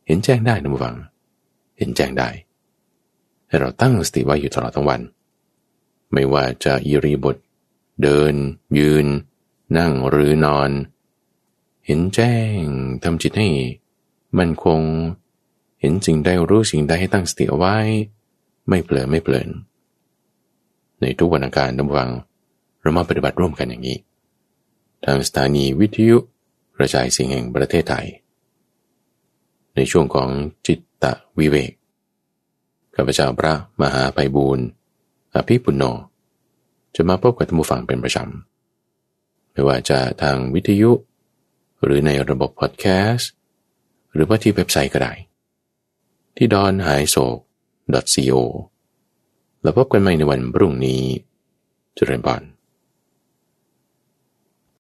เห็นแจ้งได้นะบุฟัง เห็นแจ้งได้ ให้เราตั้งสติไว้อยู่ตลอดทั้งวัน ไม่ว่าจะอิริบท เดิน ยืน นั่งหรือนอน เห็นแจ้งทำจิตให้มันคง เห็นสิ่งใดรู้สิ่งใดให้ตั้งสติเอาไว้ ไม่เปลือไม่เปลินในทุกวันอังคารดำวังเรามาปฏิบัติร่วมกันอย่างนี้ ทางสถานีวิทยุกระจายเสียงแห่งประเทศไทย ในช่วงของจิตตะวิเวก ข้าพเจ้าพระมหาไพบูรณ์อภิปุโน จะมาพบกับท่านผู้ฟังเป็นประจำไม่ว่าจะทางวิทยุ หรือในระบบพอดแคสต์ หรือว่าที่เว็บไซต์ก็ได้ ที่ดอนหายโศก .co แล้วพบกันใหม่ในวันพรุ่งนี้จุเรนบอน